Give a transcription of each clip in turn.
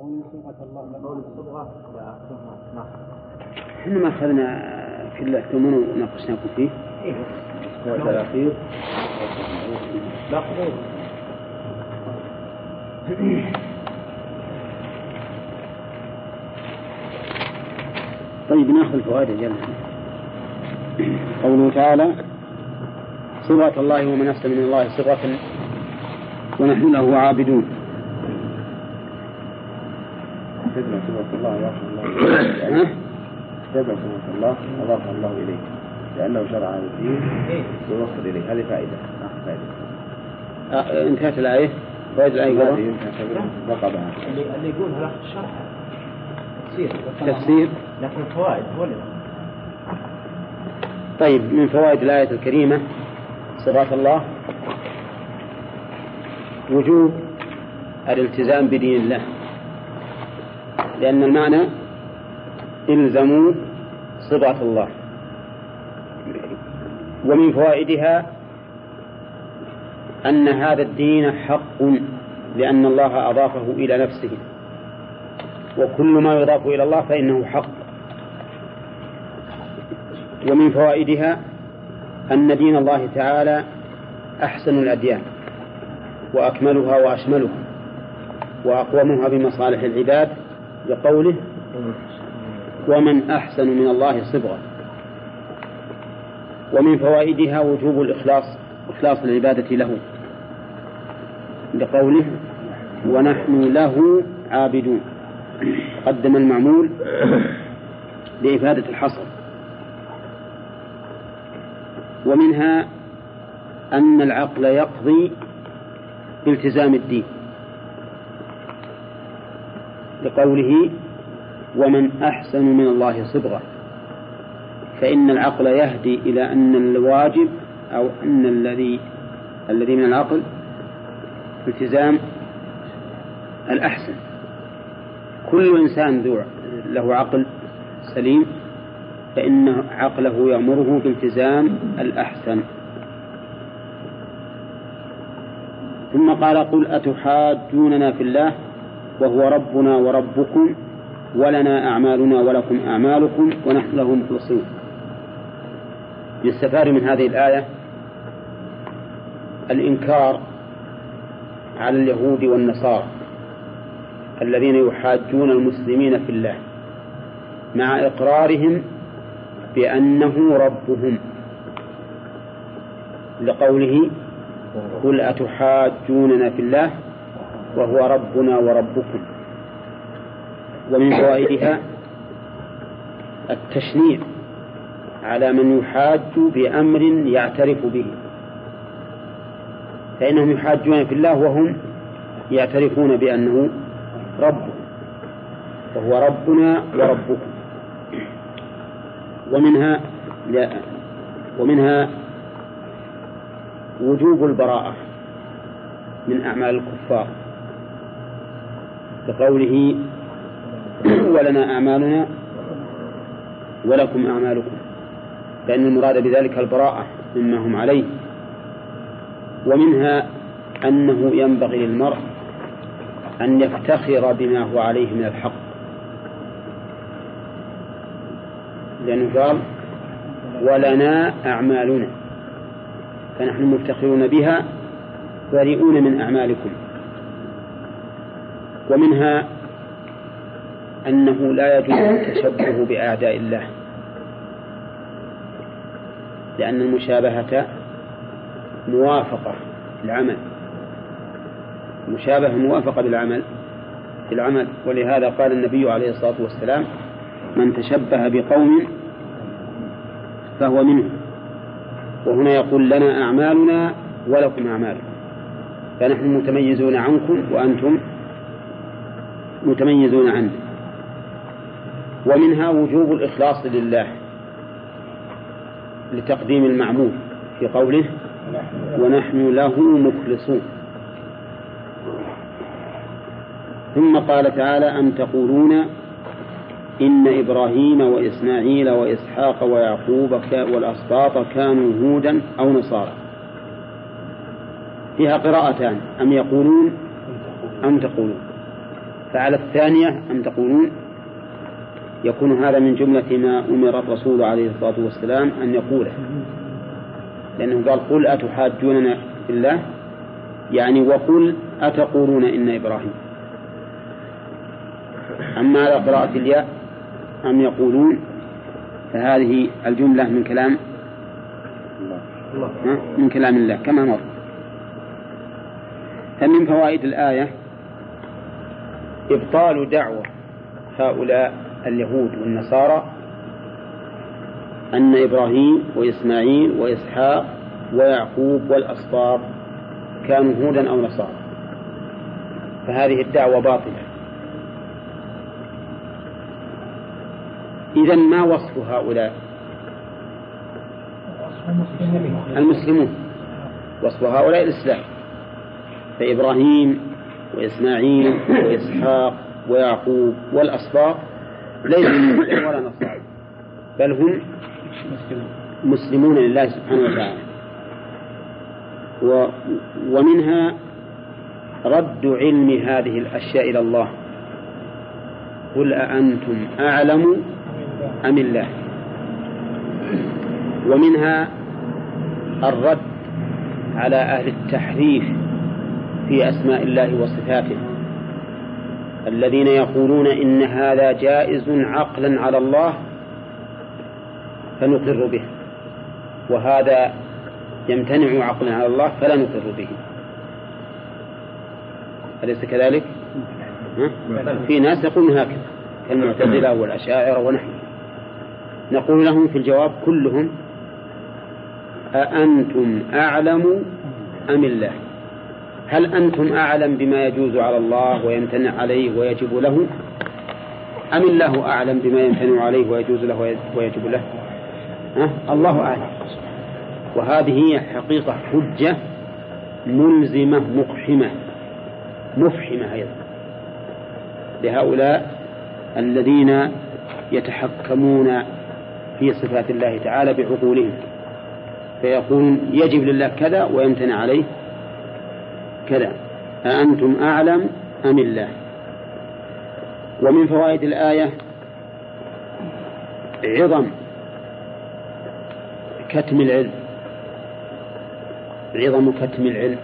قول صبغة الله قول الصبغة. نعم إحنا ما أخذنا في الله ثم ناقشناكم فيه. إيه. الأخير لا قبول. طيب نأخذ الفوائد جل قوله تعالى صبغة الله ومن أحسن من الله صبغة ونحن له عابدون. تبع صبغة الله وأضاف الله. تبع صبغة الله أضاف الله إليه لأنه شرع هذا الدين ويوصل إليه هذه فائدة. ناخذ فائدة. آه، انتهت الآية؟ فوائد الآية اللي اللي يقول هذا الشرح تفسير. تفسير. لكن الفوائد هو اللي طيب من فوائد الآية الكريمة صفات الله وجوب الالتزام بدين الله. لأن المعنى إلزموا صفات الله. ومن فوائدها أن هذا الدين حق لأن الله أضافه إلى نفسه. وكل ما يضاف إلى الله فإنه حق. ومن فوائدها أن دين الله تعالى أحسن الأديان وأكملها وأشملها وأقومها بمصالح العباد لقوله ومن أحسن من الله صبغة. ومن فوائدها وجوب الإخلاص إخلاص العبادة له. لقوله ونحن له عابدون. قدم المعمول لإفادة الحصر. ومنها أن العقل يقضي بالتزام الدين. لقوله ومن أحسن من الله صبغة فإن العقل يهدي إلى أن الواجب أو أن الذي الذي من العقل التزام الأحسن. كل إنسان ذو له عقل سليم فإن عقله يأمره بالتزام الأحسن. ثم قال قل أتحاجوننا في الله؟ وهو ربنا وربكم ولنا أعمالنا ولكم أعمالكم ونحن له مخلصون يستفاد من هذه الآية الإنكار على اليهود والنصارى الذين يحاجون المسلمين في الله مع إقرارهم بأنه ربهم. لقوله قل أتحاجوننا في الله؟ وهو ربنا وربكم. ومن فوائدها التشنيع على من يحاج بأمر يعترف به. فإنهم يحاجون في الله وهم يعترفون بأنه رب. وهو ربنا وربكم. ومنها لا ومنها وجوب البراءة من أعمال الكفار. بقوله ولنا أعمالنا ولكم أعمالكم فإن المراد بذلك البراءة مما هم عليه ومنها أنه ينبغي للمرء أن يفتخر بما هو عليه من الحق. لأنه قال ولنا أعمالنا فنحن مفتخرون بها بريئون من أعمالكم. ومنها أنه لا يجوز التشبه بأعداء الله لأن المشابهة موافقة في العمل مشابهة موافقة بالعمل في العمل ولهذا قال النبي عليه الصلاة والسلام من تشبه بقوم فهو منهم وهنا يقول لنا أعمالنا ولكم أعمالكم فنحن متميزون عنكم وأنتم متميزون عنه. ومنها وجوب الإخلاص لله لتقديم المعمول في قوله ونحن له مخلصون ثم قال تعالى أم تقولون إن إبراهيم وإسماعيل وإسحاق ويعقوب والأسباط كانوا هودا أو نصارى فيها قراءتان أم يقولون؟ أم تقولون؟ فعلى الثانية أن تقولون؟ يكون هذا من جملة ما أمر الرسول عليه الصلاة والسلام أن يقوله. لأنه قال قل أتحاجوننا في الله يعني وقل أتقولون إن إبراهيم. أما على قراءة الياء أم يقولون فهذه الجملة من كلام من كلام الله كما مر. فمن فوائد الآية إبطال دعوة هؤلاء اليهود والنصارى أن إبراهيم وإسماعيل وإسحاق ويعقوب والأسباط كانوا هودا أو نصارى. فهذه الدعوة باطلة. إذا ما وصف هؤلاء؟ المسلمون. وصف هؤلاء الإسلام. فإبراهيم وإسماعيل وإسحاق ويعقوب والأسباط ليسوا مسلمين ولا نصارى بل هم مسلمون لله سبحانه وتعالى. ومنها رد علم هذه الأشياء إلى الله. قل أأنتم أعلم أم الله؟ ومنها الرد على أهل التحريف في أسماء الله وصفاته. الذين يقولون إن هذا جائز عقلا على الله فنقر به وهذا يمتنع عقلا على الله فلا نقر به. أليس كذلك؟ في ناس يقولون هكذا كالمعتزلة والأشاعرة ونحن نقول لهم في الجواب كلهم أأنتم أعلم أم الله؟ هل أنتم أعلم بما يجوز على الله ويمتنع عليه ويجب له؟ أم الله أعلم بما يمتنع عليه ويجوز له ويجب له؟ أه؟ الله أعلم. وهذه هي حقيقة حجة ملزمة مقحمة. مفحمة أيضا. لهؤلاء الذين يتحكمون في صفات الله تعالى بعقولهم. فيقولون يجب لله كذا ويمتنع عليه كذا أأنتم أعلم أم الله؟ ومن فوائد الآية عظم كتم العلم عظم كتم العلم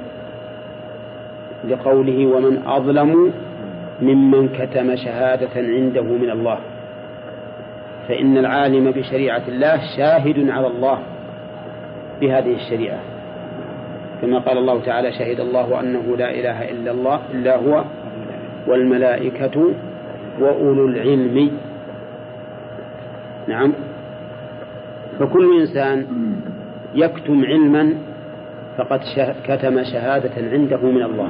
لقوله ومن أظلم ممن كتم شهادة عنده من الله فإن العالم بشريعة الله شاهد على الله بهذه الشريعة. كما قال الله تعالى شهد الله أنه لا إله إلا الله إلا هو والملائكة وأولو العلم. نعم. فكل إنسان يكتم علما فقد كتم شهادة عنده من الله.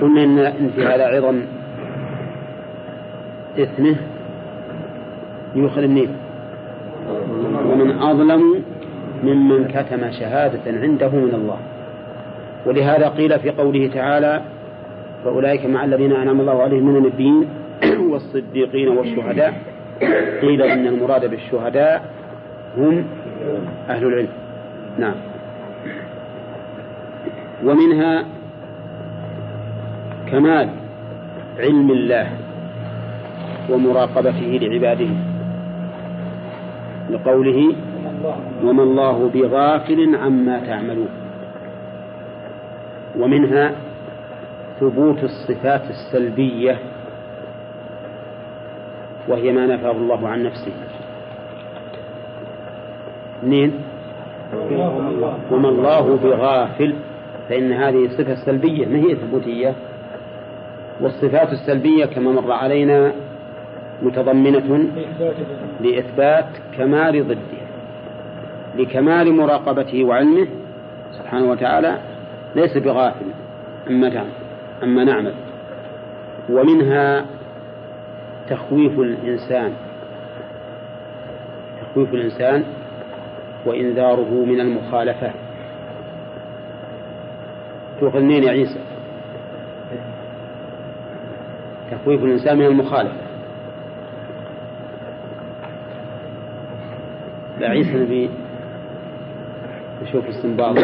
قلنا إن في هذا إثمه يؤخذ منين ومن أظلم ممن كتم شهادة عنده من الله. ولهذا قيل في قوله تعالى فأولئك مع الذين أنعم الله عليهم من النبيين والصديقين والشهداء قيل إن المراد بالشهداء هم أهل العلم. نعم. ومنها كمال علم الله ومراقبته لعباده. لقوله وما الله بغافل عما تعملون. ومنها ثبوت الصفات السلبية وهي ما نفاه الله عن نفسه. منين وما الله بغافل فإن هذه صفة سلبية ما هي ثبوتية؟ والصفات السلبية كما مر علينا متضمنة لإثبات كمال ضده. لكمال مراقبته وعلمه سبحانه وتعالى ليس بغافل عما عما نعمل. ومنها تخويف الإنسان تخويف الإنسان وإنذاره من المخالفة. تؤخذ يا عيسى؟ تخويف الإنسان من المخالفة. لا عيسى نشوف استنباط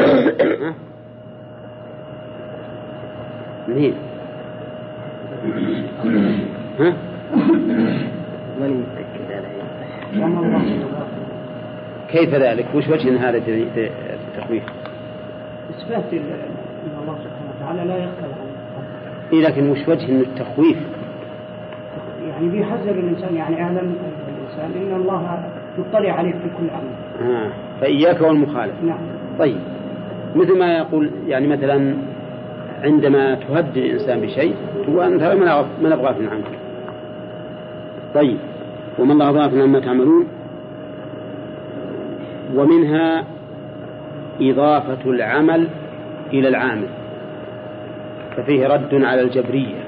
منين ها؟ ماني متأكد عليه الله كيف ذلك؟ وش وجه هذا التخويف؟ إثبات ال- أن الله سبحانه وتعالى لا عن إيه لكن وش وجه إنه التخويف؟ يعني بيحذر الإنسان يعني أعلم أيها الإنسان إن الله مطلع عليك في كل أمر آه. فإياك والمخالف. نعم. طيب. مثل ما يقول يعني مثلا عندما تهدد الإنسان بشيء تقول أنت نبغى غافل عنك طيب. وما الله غافل عما تعملون؟ ومنها إضافة العمل إلى العامل. ففيه رد على الجبرية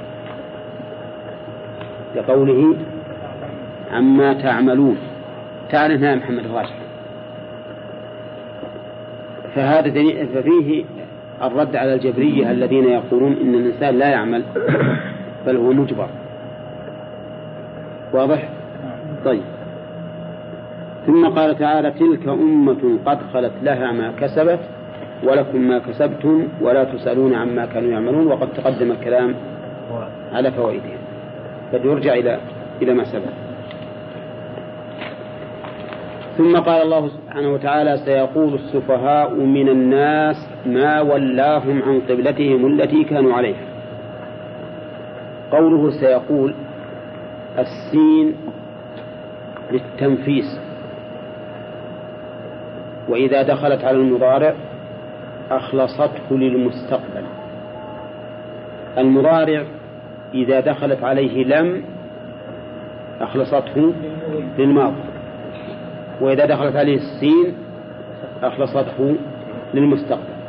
لقوله عما تعملون. تعرف يا محمد الراشد. فهذا ففيه الرد على الجبرية الذين يقولون إن الإنسان لا يعمل بل هو مجبر. واضح؟ طيب. ثم قال تعالى تلك أمة قد خلت لها ما كسبت ولكم ما كسبتم ولا تسألون عما كانوا يعملون وقد تقدم الكلام على فوائدهم بل يرجع إلى إلى ما سبق. ثم قال الله سبحانه وتعالى سيقول السفهاء من الناس ما ولاهم عن قبلتهم التي كانوا عليها. قوله سيقول السين للتنفيس. وإذا دخلت على المضارع أخلصته للمستقبل. المضارع إذا دخلت عليه لم أخلصته للماضي. وإذا دخلت عليه السين أخلصته للمستقبل.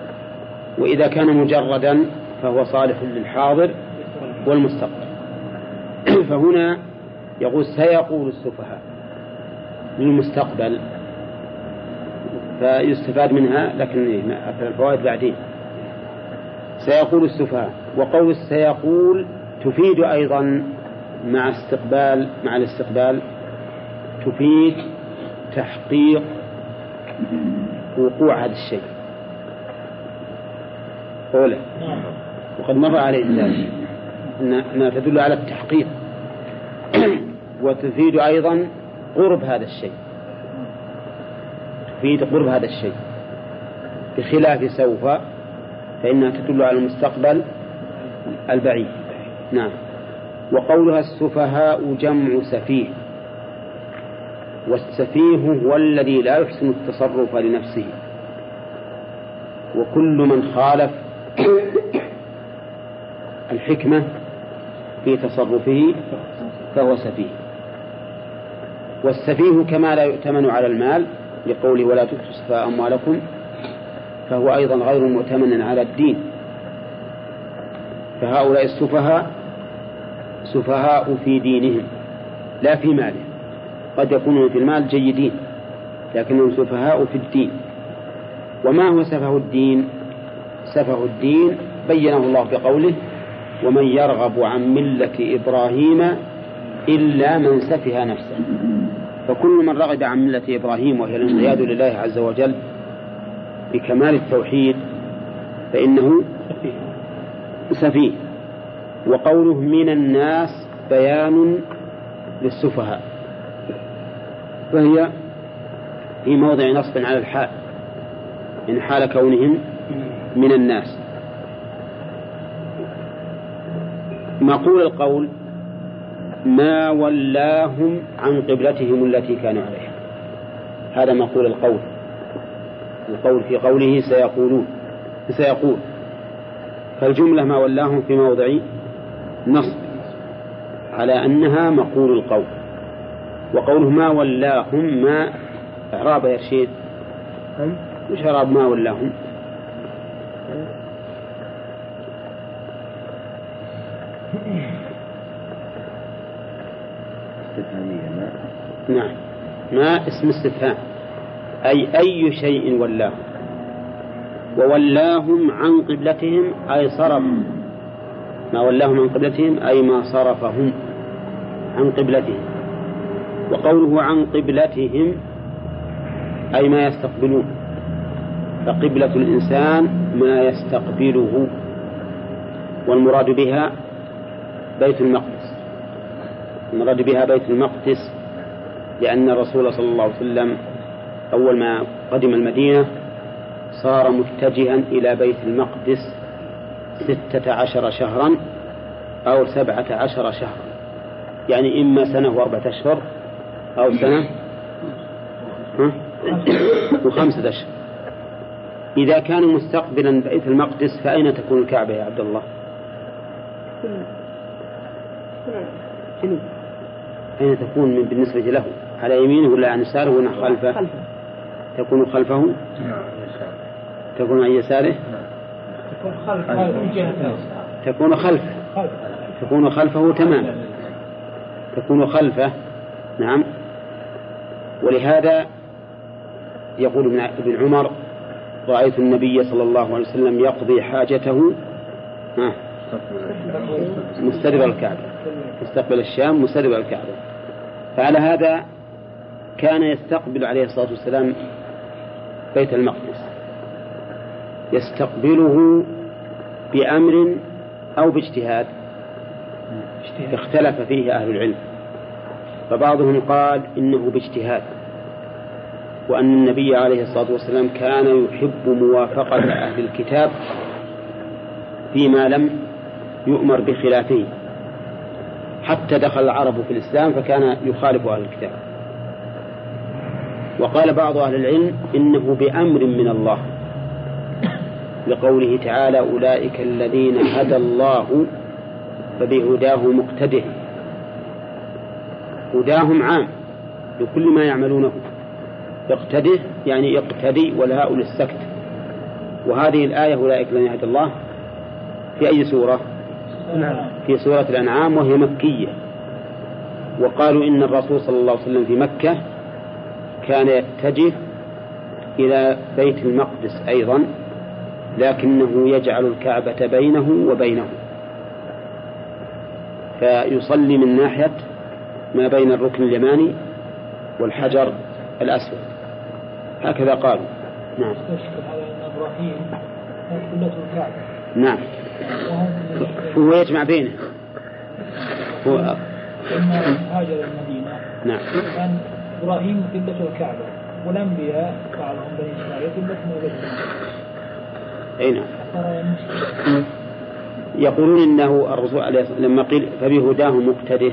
وإذا كان مجردا فهو صالح للحاضر والمستقبل. فهنا يقول سيقول السفهاء للمستقبل فيستفاد منها لكن الفوائد بعدين. سيقول السفهاء وقول سيقول تفيد أيضا مع استقبال مع الاستقبال تفيد تحقيق وقوع هذا الشيء. أولى وقد مر عليه ذلك أنها تدل على التحقيق وتفيد أيضا قرب هذا الشيء. تفيد قرب هذا الشيء. بخلاف سوف فإنها تدل على المستقبل البعيد. نعم. وقولها السفهاء جمع سفيه. والسفيه هو الذي لا يحسن التصرف لنفسه. وكل من خالف الحكمة في تصرفه فهو سفيه. والسفيه كما لا يؤتمن على المال لقوله ولا تؤتوا أموالكم فهو أيضا غير مؤتمن على الدين. فهؤلاء السفهاء سفهاء في دينهم لا في مالهم. قد يكونون في المال جيدين لكنهم سفهاء في الدين. وما هو سفه الدين؟ سفه الدين بينه الله بقوله ومن يرغب عن ملة إبراهيم إلا من سفه نفسه. فكل من رغب عن ملة إبراهيم وهي الانقياد لله عز وجل بكمال التوحيد فإنه سفيه. وقوله من الناس بيان للسفهاء. فهي في موضع نصب على الحال إن حال كونهم من الناس. مقول القول ما ولاهم عن قبلتهم التي كانوا عليها. هذا مقول القول. القول في قوله سيقولون سيقول. فالجملة ما ولاهم في موضع نصب على أنها مقول القول. وقوله ما ولاهم ما إعراب يا رشيد. وش إعراب ما ولاهم؟ استفهامية ما؟ نعم. ما اسم استفهام. أي أي شيء ولاهم. وولاهم عن قبلتهم أي صرف. ما ولاهم عن قبلتهم أي ما صرفهم عن قبلتهم. وقوله عن قبلتهم أي ما يستقبلون. فقبلة الإنسان ما يستقبله والمراد بها بيت المقدس. المراد بها بيت المقدس لأن الرسول صلى الله عليه وسلم أول ما قدم المدينة صار متجها إلى بيت المقدس ستة عشر شهرا أو سبعة عشر شهرا. يعني إما سنة وأربعة أشهر أو سنة ها؟ وخمسة أشهر إذا كان مستقبلا بيت المقدس فأين تكون الكعبة يا عبد الله؟ أين تكون بالنسبة له؟ على يمينه ولا عن يساره ولا خلفه؟ خلفه تكون خلفه؟ تكون عن يساره؟ تكون خلفه تكون خلفه تكون خلفه تماما تكون خلفه نعم ولهذا يقول ابن عمر رأيت النبي صلى الله عليه وسلم يقضي حاجته مستدبر الكعبة مستقبل الشام مستدبر الكعبة. فعلى هذا كان يستقبل عليه الصلاة والسلام بيت المقدس. يستقبله بأمر أو باجتهاد. اختلف فيه أهل العلم. فبعضهم قال إنه باجتهاد. وأن النبي عليه الصلاة والسلام كان يحب موافقة أهل الكتاب فيما لم يؤمر بخلافه. حتى دخل العرب في الإسلام فكان يخالف أهل الكتاب. وقال بعض أهل العلم إنه بأمر من الله. لقوله تعالى أولئك الذين هدى الله فبهداه مقتده هداهم عام لكل ما يعملونه. اقتده يعني اقتدي والهاء للسكت. وهذه الآية أولئك الذين هدى الله. في أي سورة؟ في سورة الأنعام وهي مكية. وقالوا إن الرسول صلى الله عليه وسلم في مكة كان يتجه إلى بيت المقدس أيضا لكنه يجعل الكعبة بينه وبينه. فيصلي من ناحية ما بين الركن اليماني والحجر الأسود. هكذا قالوا نعم. على أن إبراهيم كانت الكعبة نعم. هو يجمع بينه. هو لما هاجر المدينة نعم. كان إبراهيم قبلة الكعبة والأنبياء بعضهم بني إسرائيل قبلتهم بيت أي نعم. يقولون إنه الرسول عليه الصلاة لما قيل فبهداه مقتده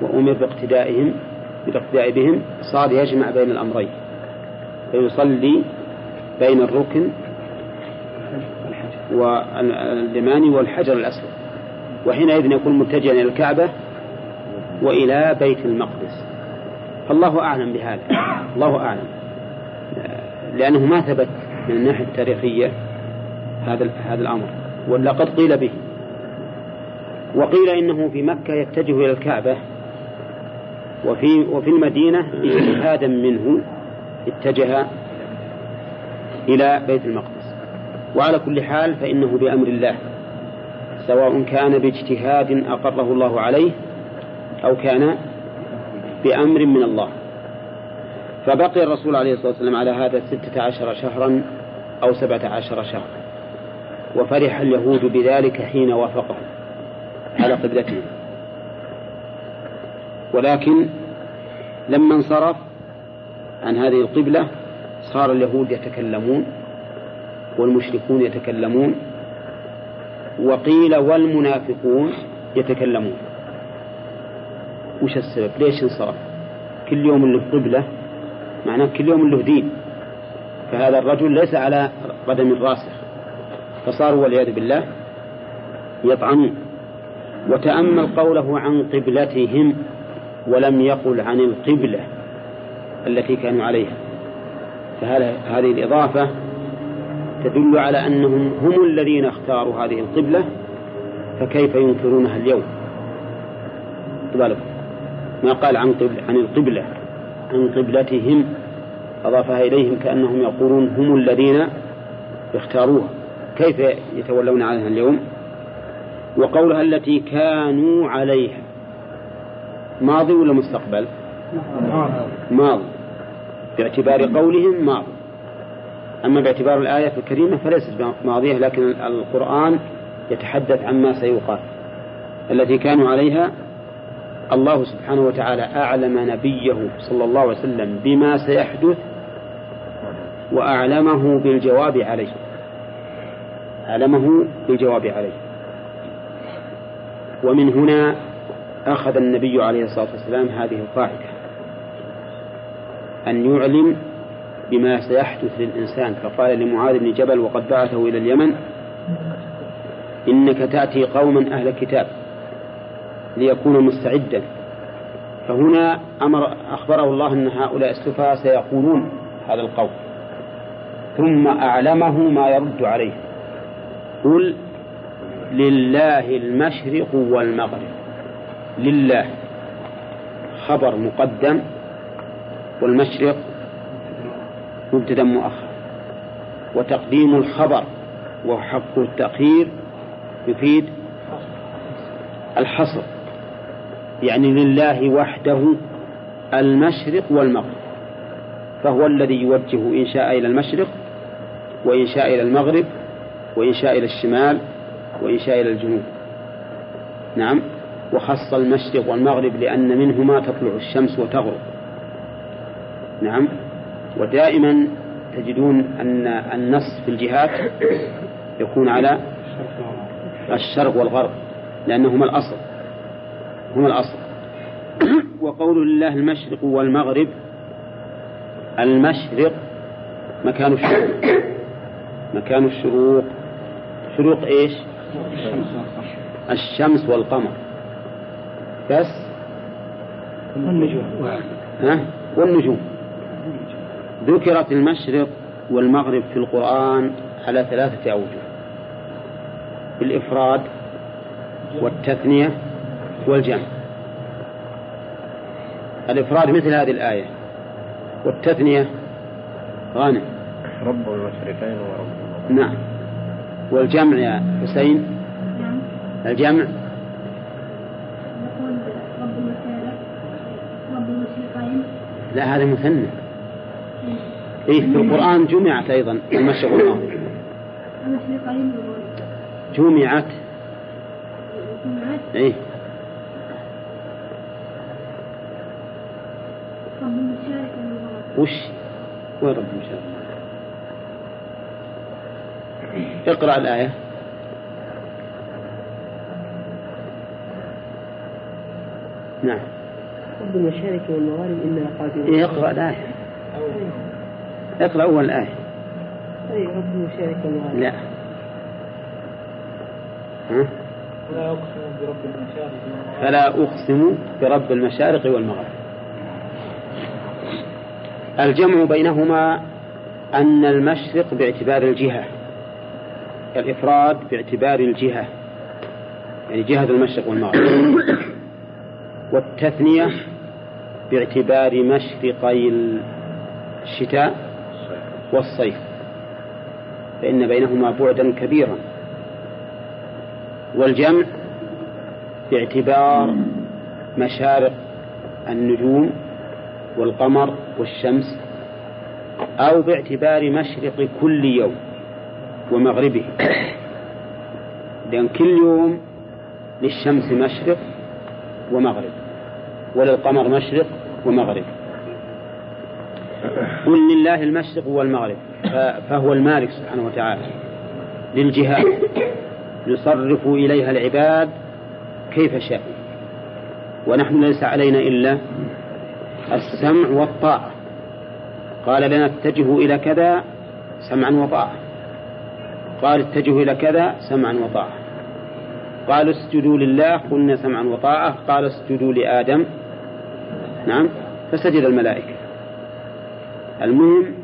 وأمر باقتدائهم بالاقتداء بهم صار يجمع بين الأمرين فيصلي بين الركن واليماني والحجر الأسود وحينئذ يكون متجها إلى الكعبة وإلى بيت المقدس. فالله أعلم بهذا الله أعلم لأنه ما ثبت من الناحية التاريخية هذا هذا الأمر ولا قد قيل به. وقيل إنه في مكة يتجه إلى الكعبة وفي وفي المدينة اجتهادا منه اتجه إلى بيت المقدس. وعلى كل حال فإنه بأمر الله سواء كان باجتهاد أقره الله عليه أو كان بأمر من الله. فبقي الرسول عليه الصلاة والسلام على هذا ستة عشر شهرا أو سبعة عشر شهرا وفرح اليهود بذلك حين وافقهم على قبلتهم. ولكن لما انصرف عن هذه القبلة صار اليهود يتكلمون والمشركون يتكلمون وقيل والمنافقون يتكلمون. وش السبب؟ ليش انصرف؟ كل يوم له قبلة معناه كل يوم له دين. فهذا الرجل ليس على قدم راسخ. فصاروا والعياذ بالله يطعنون وتأمل قوله عن قبلتهم ولم يقل عن القبلة التي كانوا عليها. فهذه الإضافة تدل على أنهم هم الذين اختاروا هذه القبلة فكيف ينكرونها اليوم؟ بالكم ما قال عن قبلة عن القبلة عن قبلتهم أضافها إليهم كأنهم يقولون هم الذين اختاروها. كيف يتولون عنها اليوم؟ وقولها التي كانوا عليها. ماضي ولا مستقبل؟ ماضي. باعتبار قولهم ماضي. أما باعتبار الآية الكريمة فليست ماضية لكن القرآن يتحدث عما سيقال. التي كانوا عليها الله سبحانه وتعالى أعلم نبيه صلى الله عليه وسلم بما سيحدث وأعلمه بالجواب عليه. أعلمه بالجواب عليه. ومن هنا أخذ النبي عليه الصلاة والسلام هذه القاعدة أن يعلم بما سيحدث للإنسان. فقال لمعاذ بن جبل وقد بعثه إلى اليمن إنك تأتي قوما أهل كتاب ليكون مستعدا. فهنا أمر أخبره الله أن هؤلاء السفهاء سيقولون هذا القول ثم أعلمه ما يرد عليه. قل لله المشرق والمغرب. لله. خبر مقدم والمشرق مبتدا مؤخر. وتقديم الخبر وحق التأخير يفيد الحصر. يعني لله وحده المشرق والمغرب. فهو الذي يوجه إن شاء إلى المشرق وإن شاء إلى المغرب وإن شاء إلى الشمال وإن شاء إلى الجنوب. نعم. وخص المشرق والمغرب لأن منهما تطلع الشمس وتغرب. نعم. ودائما تجدون أن النص في الجهات يكون على الشرق والغرب لأنهما الأصل. هما الأصل. وقول لله المشرق والمغرب المشرق مكان الشروق. مكان الشروق. شروق إيش؟ الشمس والقمر. بس والنجوم. ها؟ والنجوم. ذكرت المشرق والمغرب في القرآن على ثلاثة أوجه. بالإفراد والتثنية والجمع. الإفراد مثل هذه الآية. والتثنية غانم. رب المشرقين ورب المغرب. نعم. والجمع يا حسين؟ نعم. الجمع يقول رب المشارق رب المشرقين لا هذا مثنى. إيه في القرآن جمعت أيضا المشرق والمغرب. جمعت. إيه. وش؟ وين رب المشارق؟ اقرأ الآية. نعم. رب المشارق والمغارب إنا قادرون إيه اقرأ الآية. اقرأ أول الآية. أي رب المشارق والمغارب لا. ها؟ ولا أقسم برب المشارق والمغارب فلا أقسم برب المشارق والمغرب. الجمع بينهما أن المشرق باعتبار الجهة الإفراد باعتبار الجهة يعني جهة المشرق والمغرب. والتثنية باعتبار مشرقي الشتاء والصيف فإن بينهما بعدا كبيرا. والجمع باعتبار مشارق النجوم والقمر والشمس أو باعتبار مشرق كل يوم ومغربه. لأن كل يوم للشمس مشرق ومغرب. وللقمر مشرق ومغرب. قل لله المشرق والمغرب. فهو المالك سبحانه وتعالى. للجهات يصرف إليها العباد كيف شاء. ونحن ليس علينا إلا السمع والطاعة. قال لنتجه إلى كذا سمعا وطاعة. قال اتجهوا إلى كذا سمعا وطاعة. قالوا اسجدوا لله قلنا سمعا وطاعة. قال اسجدوا لآدم. نعم. فسجد الملائكة. المهم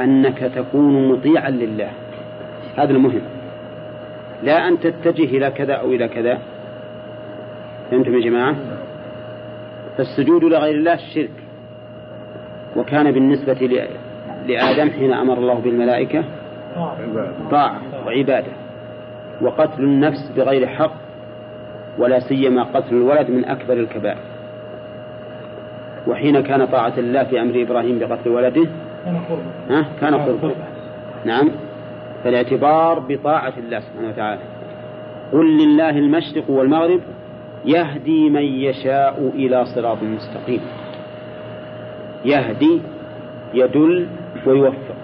أنك تكون مطيعا لله. هذا المهم. لا أن تتجه إلى كذا أو إلى كذا. فهمتم يا جماعة؟ فالسجود لغير الله شرك. وكان بالنسبة لآدم حين أمر الله بالملائكة طاعة وعبادة. وقتل النفس بغير حق ولا سيما قتل الولد من أكبر الكبائر. وحين كان طاعة الله في أمر إبراهيم بقتل ولده أنا قرب ها؟ كان قربا. نعم. فالاعتبار بطاعة الله سبحانه وتعالى. قل لله المشرق والمغرب يهدي من يشاء إلى صراط مستقيم. يهدي يدل ويوفق.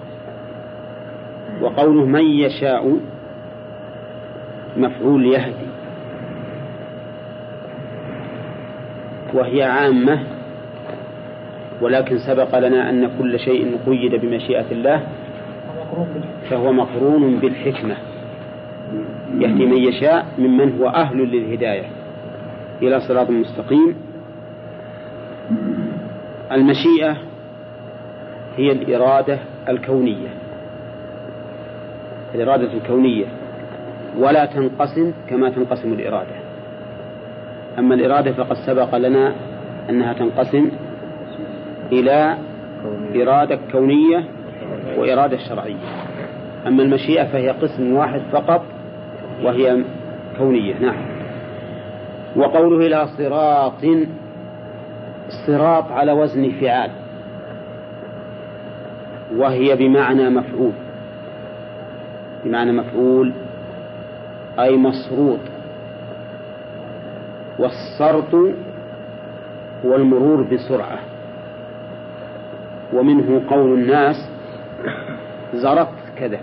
وقوله من يشاء مفعول يهدي. وهي عامة ولكن سبق لنا أن كل شيء قيد بمشيئة الله فهو مقرون بالحكمة. يهدي من يشاء ممن هو أهل للهداية. إلى صراط مستقيم. المشيئة هي الإرادة الكونية. الإرادة الكونية. ولا تنقسم كما تنقسم الإرادة. أما الإرادة فقد سبق لنا أنها تنقسم إلى إرادة كونية وإرادة شرعية. أما المشيئة فهي قسم واحد فقط وهي كونية. نعم. وقوله إلى صراط صراط على وزن فعال. وهي بمعنى مفعول. بمعنى مفعول أي مصروط والسرط هو المرور بسرعة. ومنه قول الناس زرت كذا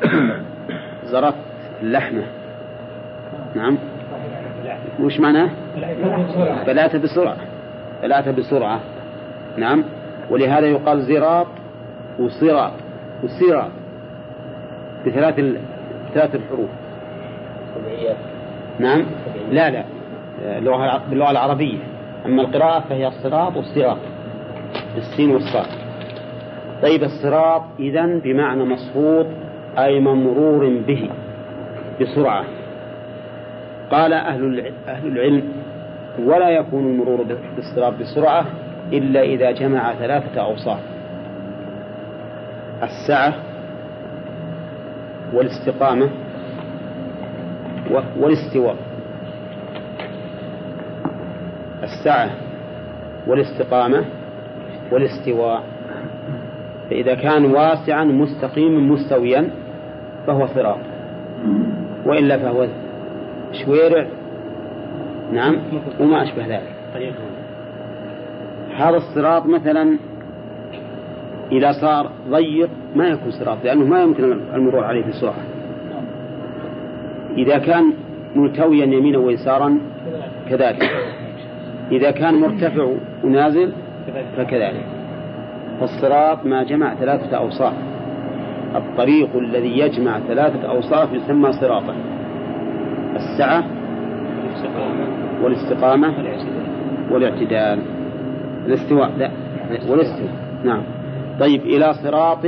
زرت اللحمة نعم. وش معناه؟ بلات بسرعة. بلات بسرعة. نعم. ولهذا يقال زراط وصراط. وصراط بثلاث ثلاث الحروف. نعم. لا لا. اللغة باللغة العربية. أما القراءة فهي الصراط والصراط. بالسين والصاد. طيب الصراط إذن بمعنى مصفوط أي ممرور به بسرعة. قال أهل أهل العلم ولا يكون المرور بالصراط بسرعة إلا إذا جمع ثلاثة أوصاف السعة والاستقامة والاستواء. السعة والاستقامة والاستواء. فإذا كان واسعا مستقيما مستويا فهو صراط. وإلا فهو شويرع. نعم. وما أشبه ذلك. هذا الصراط مثلا إذا صار ضيق ما يكون صراط لأنه ما يمكن المرور عليه بسرعة إذا كان ملتويا يمينا ويسارا كذلك. إذا كان مرتفع ونازل فكذلك. فالصراط ما جمع ثلاثة أوصاف. الطريق الذي يجمع ثلاثة أوصاف يسمى صراطا. السعة والاستقامة والاعتدال. الاستواء لا. والاستواء. نعم. طيب إلى صراط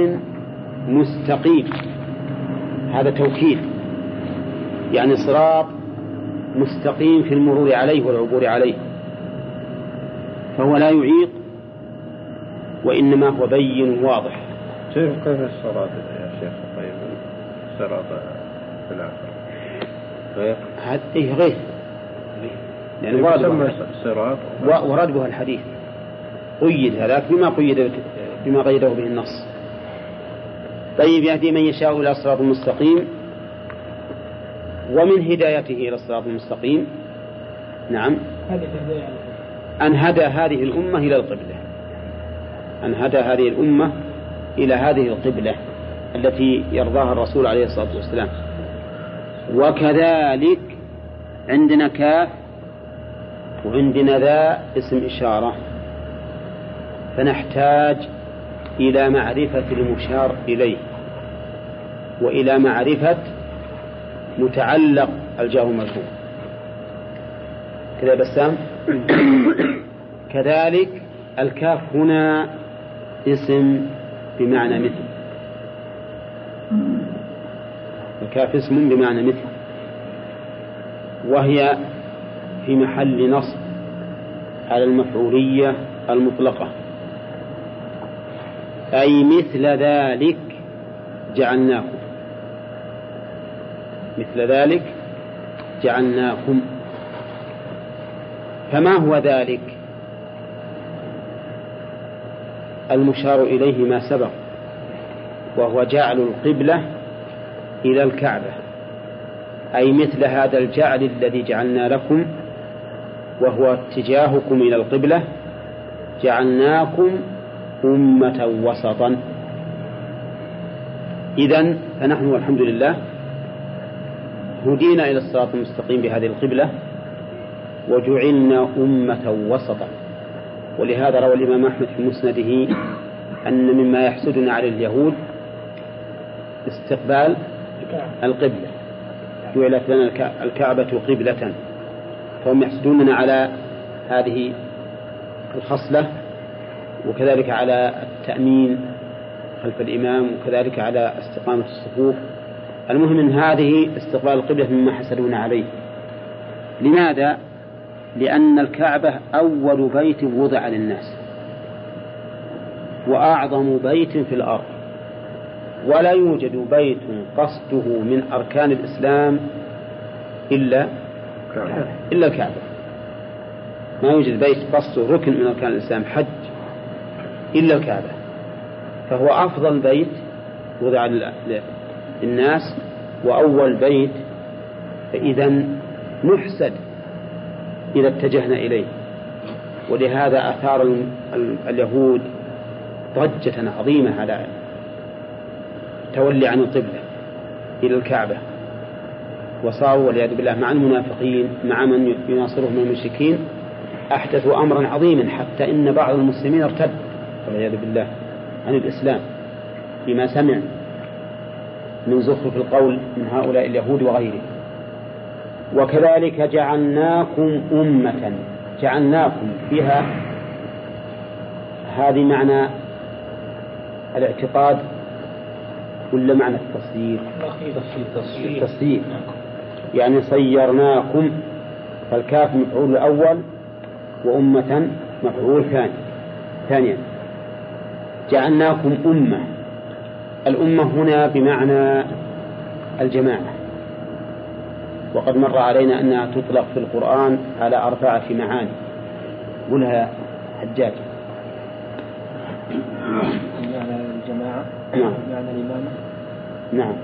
مستقيم. هذا توكيد. يعني صراط مستقيم في المرور عليه والعبور عليه. فهو لا يعيق وإنما هو بين واضح. كيف كيف الصراط يا شيخ طيب؟ الصراط في الآخرة غير؟ هذا إيه غير. يعني ورد صراط. ورد بها الحديث. قيد هذاك بما قيد بما قيده به النص. طيب يهدي من يشاء إلى صراط مستقيم. ومن هدايته إلى الصراط المستقيم. نعم. أن هدى هذه الأمة إلى القبلة. أن هدى هذه الأمة إلى هذه القبلة التي يرضاها الرسول عليه الصلاة والسلام. وكذلك عندنا كاف وعندنا ذا اسم إشارة. فنحتاج إلى معرفة المشار إليه. وإلى معرفة متعلق الجار مجهول كذا بسام. كذلك الكاف هنا اسم بمعنى مثل. الكاف اسم بمعنى مثل. وهي في محل نصب على المفعولية المطلقة. أي مثل ذلك جعلناكم مثل ذلك جعلناكم فما هو ذلك؟ المشار إليه ما سبق وهو جعل القبلة إلى الكعبة أي مثل هذا الجعل الذي جعلنا لكم وهو اتجاهكم إلى القبلة جعلناكم أمة وسطا. إذا فنحن والحمد لله هدينا إلى الصراط المستقيم بهذه القبلة وجعلنا أمة وسطا. ولهذا روى الإمام أحمد في مسنده أن مما يحسدنا على اليهود استقبال القبلة. جعلت لنا الكعبة قبلة. فهم يحسدوننا على هذه الخصلة وكذلك على التأمين خلف الإمام وكذلك على استقامة الصفوف. المهم من هذه استقبال القبلة مما حسدون عليه. لماذا؟ لأن الكعبة أول بيت وضع للناس. وأعظم بيت في الأرض. ولا يوجد بيت قصده من أركان الإسلام إلا إلا الكعبة. ما يوجد بيت قصده ركن من أركان الإسلام حج إلا الكعبة. فهو أفضل بيت وضع للناس وأول بيت فإذا نحسد إذا اتجهنا إليه. ولهذا أثار اليهود ضجة عظيمة على تولي عن القبلة إلى الكعبة. وصاروا والعياذ بالله مع المنافقين مع من يناصرهم المشركين أحدثوا أمرا عظيما حتى إن بعض المسلمين ارتد والعياذ بالله عن الإسلام بما سمع. من زخرف القول من هؤلاء اليهود وغيرهم وكذلك جعلناكم أمة جعلناكم فيها هذه معنى الاعتقاد ولا معنى التصدير التصدير يعني صيرناكم فالكاف مفعول الأول وأمة مفعول ثاني. ثانيا جعلناكم أمة. الأمة هنا بمعنى الجماعة. وقد مر علينا أنها تطلق في القرآن على أربعة معاني. قلها حجاج. معنى الجماعة نعم. معنى الإمامة. نعم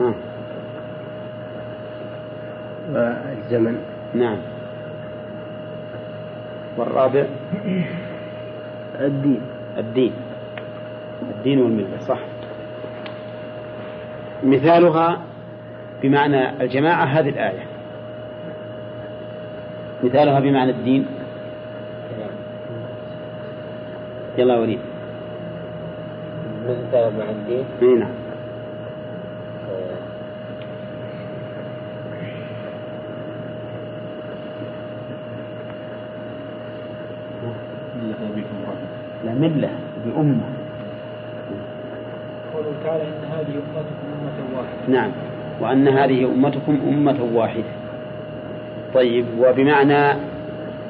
ها. والزمن نعم. والرابع؟ الدين. الدين. الدين والملة صح. مثالها بمعنى الجماعة هذه الآية. مثالها بمعنى الدين. يلا وليد. مثال مع الدين؟ نعم. لا ملة بأمة. قوله تعالى إن هذه أمتكم أمة واحدة. نعم. وأن هذه أمتكم أمة واحدة. طيب وبمعنى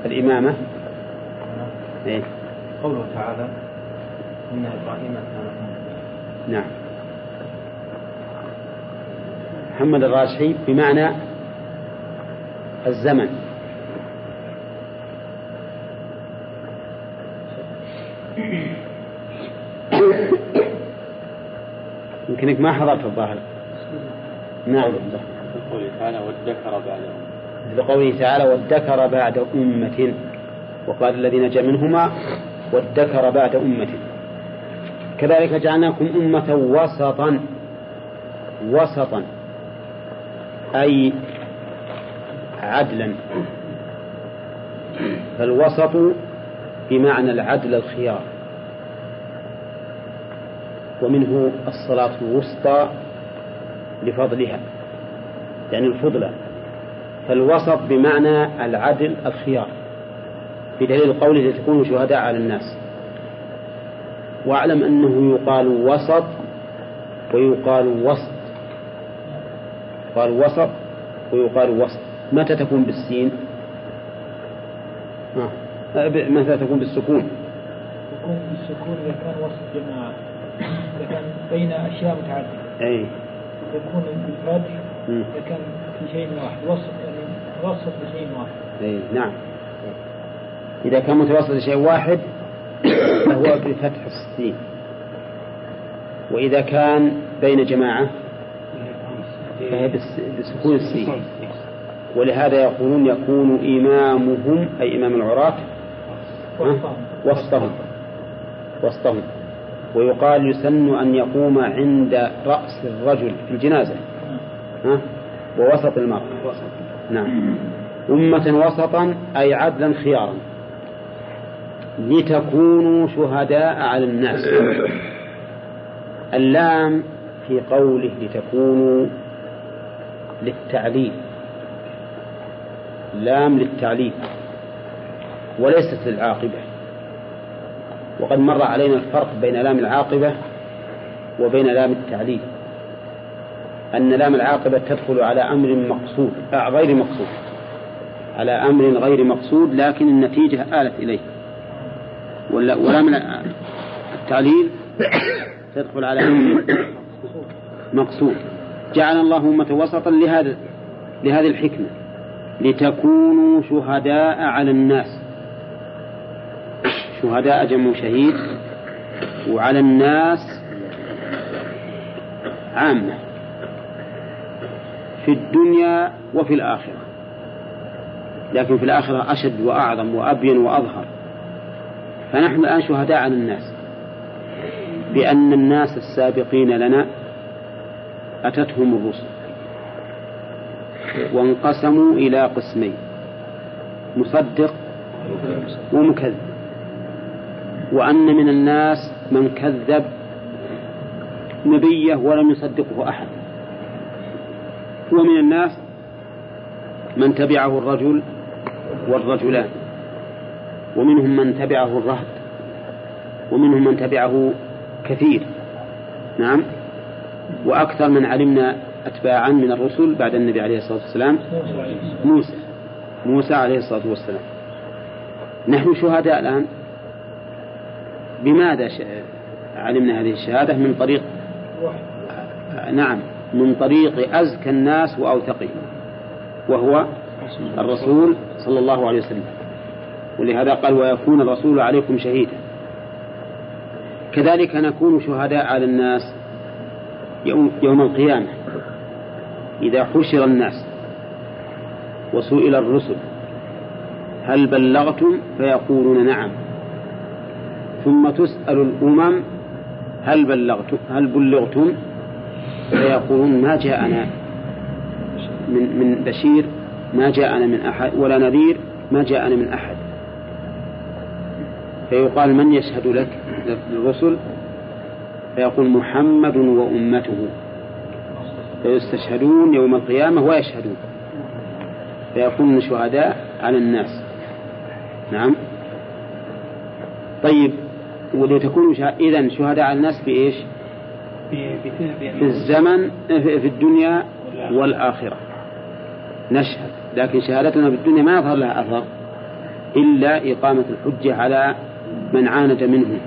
الإمامة؟ إيه؟ قوله تعالى إن إبراهيم كان أمة نعم. محمد الراشحي بمعنى الزمن. يمكنك ما حضرت الظاهر. نعم. قوله تعالى وادكر بعد لقوله تعالى وادكر بعد أمة. وقال الذي نجا منهما وادكر بعد أمة. كذلك جعلناكم أمة وسطا. وسطا. أي عدلا. فالوسط بمعنى العدل الخيار. ومنه الصلاة الوسطى لفضلها يعني الفضلى فالوسط بمعنى العدل الخيار بدليل قوله لتكونوا شهداء على الناس. واعلم أنه يقال وسط ويقال وسط قال وسط ويقال وسط. متى تكون بالسين؟ آه. متى تكون بالسكون؟ يكون بالسكون إذا كان وسط جماعة. بين أشياء متعددة. أي. يكون بالفتح مم. إذا كان في شيء واحد وسط يعني وسط بشيء واحد. أي نعم. إذا كان متوسط لشيء واحد فهو بفتح السين. وإذا كان بين جماعة فهي بس- بسكون السين. ولهذا يقولون يكون إمامهم أي إمام العراة وسطهم. وسطهم. وسطهم. ويقال يسن أن يقوم عند رأس الرجل في الجنازة. ها؟ ووسط المرأة. نعم. أمة وسطا أي عدلا خيارا. لتكونوا شهداء على الناس. اللام في قوله لتكونوا للتعليل. لام للتعليل. وليست للعاقبة. وقد مر علينا الفرق بين لام العاقبة وبين لام التعليل. أن لام العاقبة تدخل على أمر مقصود آه غير مقصود. على أمر غير مقصود لكن النتيجة آلت إليه. ولا- ولام التعليل تدخل على أمر مقصود. جعل الله أمة وسطا لهذا لهذه الحكمة. لتكونوا شهداء على الناس. شهداء جمع شهيد وعلى الناس عامة في الدنيا وفي الآخرة. لكن في الآخرة أشد وأعظم وأبين وأظهر. فنحن الآن شهداء على الناس. بأن الناس السابقين لنا أتتهم الرسل وانقسموا إلى قسمين مصدق ومكذب. وأن من الناس من كذب نبيه ولم يصدقه أحد. ومن الناس من تبعه الرجل والرجلان. ومنهم من تبعه الرهط ومنهم من تبعه كثير. نعم. وأكثر من علمنا أتباعا من الرسل بعد النبي عليه الصلاة والسلام. موسى. موسى عليه الصلاة والسلام. نحن شهداء الآن. بماذا. علمنا هذه الشهادة من طريق. نعم من طريق أزكى الناس وأوثقهم وهو الرسول صلى الله عليه وسلم ولهذا قال ويكون الرسول عليكم شهيدا كذلك نكون شهداء على الناس يوم, يوم القيامة إذا حشر الناس وسئل الرسل هل بلغتم فيقولون نعم ثم تسأل الأمم هل بلغتم هل بلغتم؟ فيقولون ما جاءنا من من بشير ما جاءنا من أحد ولا نذير ما جاءنا من أحد. فيقال من يشهد لك للرسل فيقول محمد وأمته. فيستشهدون يوم القيامة ويشهدون. فيكونون شهداء على الناس. نعم. طيب. ولتكونوا شا... إذا شهداء على الناس في إيش؟ في الزمن في الدنيا والآخرة. نشهد. لكن شهادتنا في الدنيا ما يظهر لها أثر إلا إقامة الحجة على من عاند منهم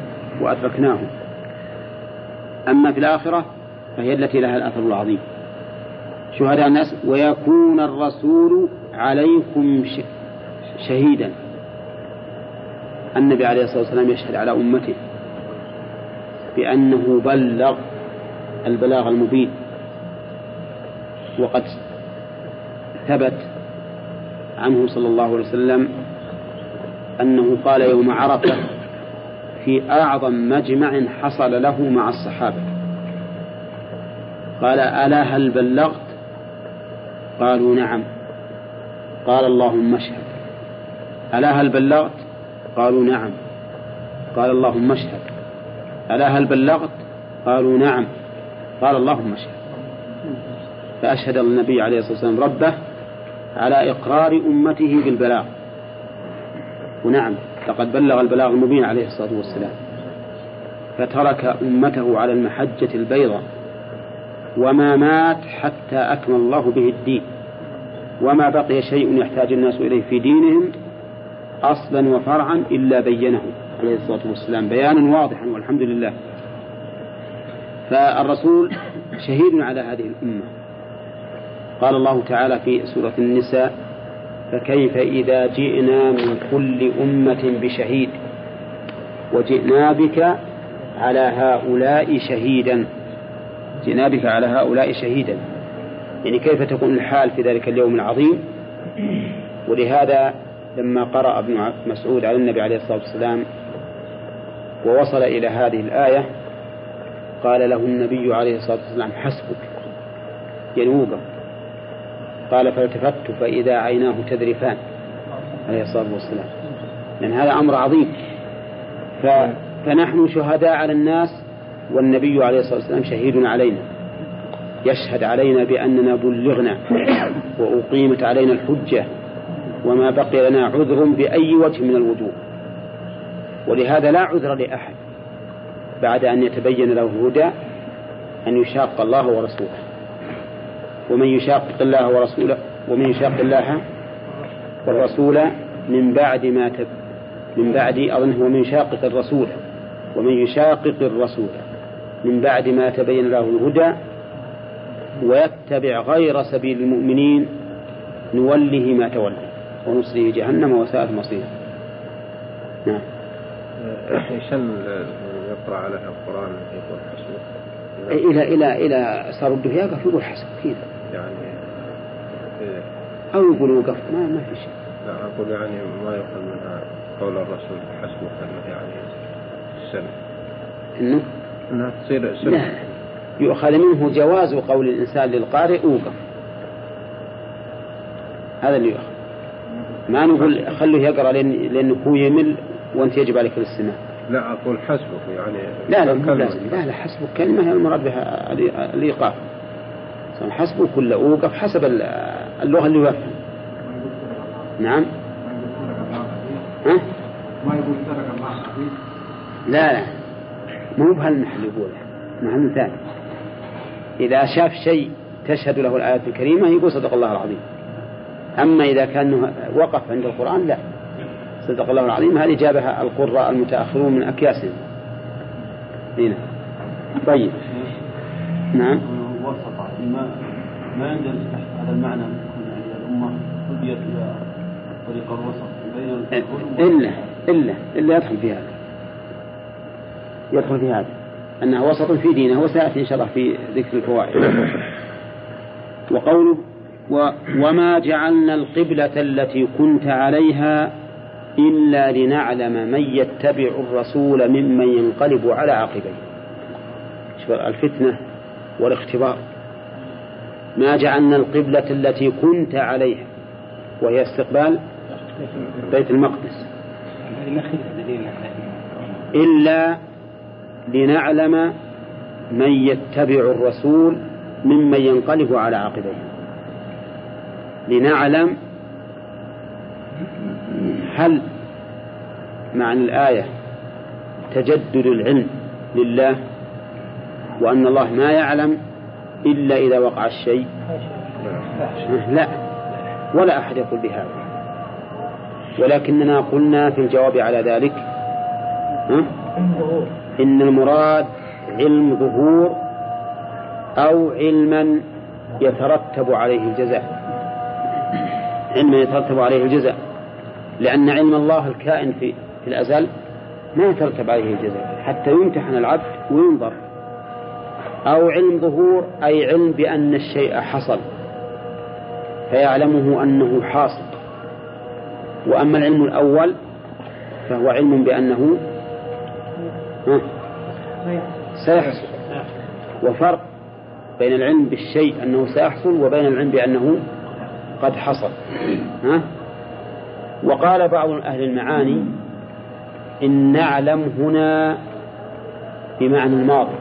وأدركناهم أما في الآخرة فهي التي لها الأثر العظيم. شهداء الناس ويكون الرسول عليكم شهيدا. النبي عليه الصلاة والسلام يشهد على أمته بأنه بلغ البلاغ المبين وقد ثبت عنه صلى الله عليه وسلم أنه قال يوم عرفة في أعظم مجمع حصل له مع الصحابة. قال ألا هل بلغت؟ قالوا نعم. قال اللهم اشهد. ألا هل بلغت؟ قالوا نعم. قال اللهم اشهد. ألا هل بلغت؟ قالوا نعم. قال اللهم اشهد. فأشهد النبي عليه الصلاة والسلام ربه على إقرار أمته بالبلاغ. ونعم. لقد بلغ البلاغ المبين عليه الصلاة والسلام. فترك أمته على المحجة البيضاء. وما مات حتى أكمل الله به الدين. وما بقي شيء يحتاج الناس إليه في دينهم أصلا وفرعا إلا بينه عليه الصلاة والسلام. بيانا واضحا والحمد لله. فالرسول شهيد على هذه الأمة. قال الله تعالى في سورة النساء فكيف إذا جئنا من كل أمة بشهيد وجئنا بك على هؤلاء شهيدا. جئنا بك على هؤلاء شهيدا. يعني كيف تكون الحال في ذلك اليوم العظيم؟ ولهذا لما قرأ ابن مسعود على النبي عليه الصلاة والسلام ووصل إلى هذه الآية قال له النبي عليه الصلاة والسلام حسبك ينوبه قال فالتفت فإذا عيناه تذرفان. عليه الصلاة والسلام. لأن هذا أمر عظيم. ف... فنحن شهداء على الناس والنبي عليه الصلاة والسلام شهيد علينا. يشهد علينا بأننا بلغنا وأقيمت علينا الحجة. وما بقي لنا عذر بأي وجه من الوجوه. ولهذا لا عذر لأحد بعد أن يتبين له الهدى أن يشاق الله ورسوله. ومن يشاقق الله ورسوله ومن يشاق الله والرسول من بعد ما تب من بعد أظن هو من يشاقق الرسول ومن يشاقق الرسول من بعد ما تبين له الهدى ويتبع غير سبيل المؤمنين نوله ما تولى. ونصله جهنم وساءت مصيره. نعم. عشان يقرأ عليها القرآن يقول حسبه إلى إلى إلى صار بده يقف يقول حسب كذا. يعني إيه. أو يقول وقف ما ما في شيء. لا أقول يعني ما يؤخذ منها قول الرسول حسبك أنه يعني سن إنه؟ أنها تصير سن لا. يؤخذ منه جواز قول الإنسان للقارئ أوقف هذا اللي يؤخذ. ما نقول خليه يقرأ لأن لأنه هو يمل وأنت يجب عليك الاستماع. لا أقول حسبك يعني. لا لا مو لا لا حسبك كلمة هي المراد بها الإي- الإيقاف. حسبك كل أوقف حسب ال- اللغة اللي يفهم. نعم. ها؟ ما يقول ترك الله لا لا ما هو بهالمحل يقوله محل ثاني. إذا شاف شيء تشهد له الآيات الكريمة يقول صدق الله العظيم. أما إذا كان وقف عند القرآن لا. صدق الله العظيم. هذه جابها القراء المتأخرون من أكياسهم هنا طيب. نعم. وسط ما ما عندنا تحت هذا المعنى؟ يعني الأمة هديت إلى طريق الوسط بين إلا إلا إلا يدخل في هذا. يدخل في هذا. أنها وسط في دينه وسيأتي إن شاء الله في ذكر الفوائد. وقوله و وما جعلنا القبلة التي كنت عليها إلا لنعلم من يتبع الرسول ممن ينقلب على عقبيه. الفتنة والاختبار. ما جعلنا القبلة التي كنت عليها وهي استقبال بيت المقدس. إلا لنعلم من يتبع الرسول ممن ينقلب على عقبيه. لنعلم هل معنى الآية تجدد العلم لله وأن الله ما يعلم إلا إذا وقع الشيء؟ لا ولا أحد يقول بهذا. ولكننا قلنا في الجواب على ذلك ها؟ إن المراد علم ظهور أو علما يترتب عليه الجزاء. علما يترتب عليه الجزاء لأن علم الله الكائن في, في الأزل ما يترتب عليه الجزاء حتى يمتحن العبد وينظر. أو علم ظهور أي علم بأن الشيء حصل. فيعلمه أنه حاصل. وأما العلم الأول فهو علم بأنه سيحصل. وفرق بين العلم بالشيء أنه سيحصل وبين العلم بأنه قد حصل ها؟ وقال بعض أهل المعاني إن نعلم هنا بمعنى الماضي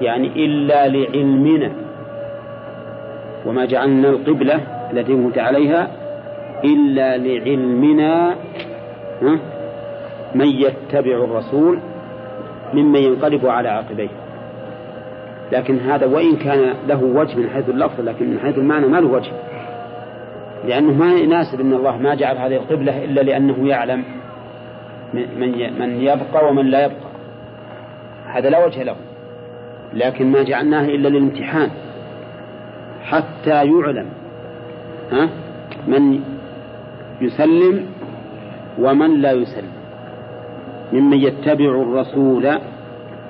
يعني إلا لعلمنا وما جعلنا القبلة التي كنت عليها إلا لعلمنا؟ من يتبع الرسول ممن ينقلب على عقبيه لكن هذا وإن كان له وجه من حيث اللفظ لكن من حيث المعنى ما له وجه. لأنه ما يناسب أن الله ما جعل هذه القبلة إلا لأنه يعلم من من يبقى ومن لا يبقى. هذا لا وجه له لكن ما جعلناه إلا للامتحان. حتى يعلم ها؟ من يسلم ومن لا يسلم. ممن يتبع الرسول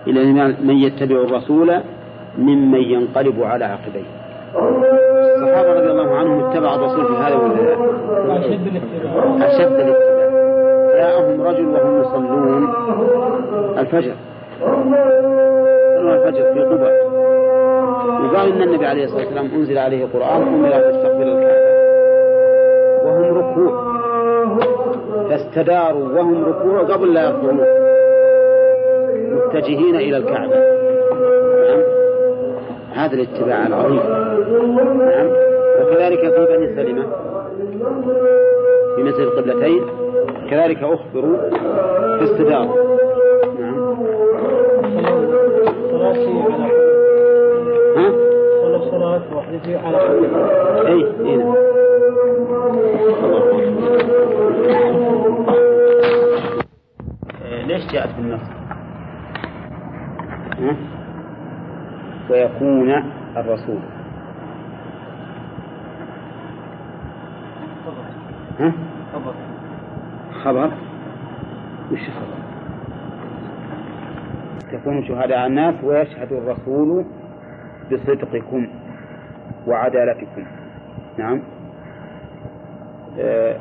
إلى من يتبع الرسول ممن ينقلب على عقبيه. الصحابة رضي الله عنهم اتبعوا الرسول في هذا ولا لا؟ أشد الاتباع أشد الاتباع جاءهم رجل وهم يصلون الفجر. صلوا الفجر في قباء وقال إن النبي عليه الصلاة والسلام أنزل عليه قرآن أمر أن يستقبل الكعبة. وهم ركوع. فاستداروا وهم ركوع قبل لا يركعون متجهين إلى الكعبة. هذا الاتباع العظيم نعم وكذلك في بني سلمة في مسجد القبلتين كذلك أخبروا فاستداروا نعم صلاتي على ها؟ على حول أي إيه نعم. آه، ليش جاءت بالنص؟ ويكون الرسول. ها؟ خبر. وش خبر؟ تكونوا شهداء على الناس ويشهد الرسول بصدقكم وعدالتكم. نعم. آه،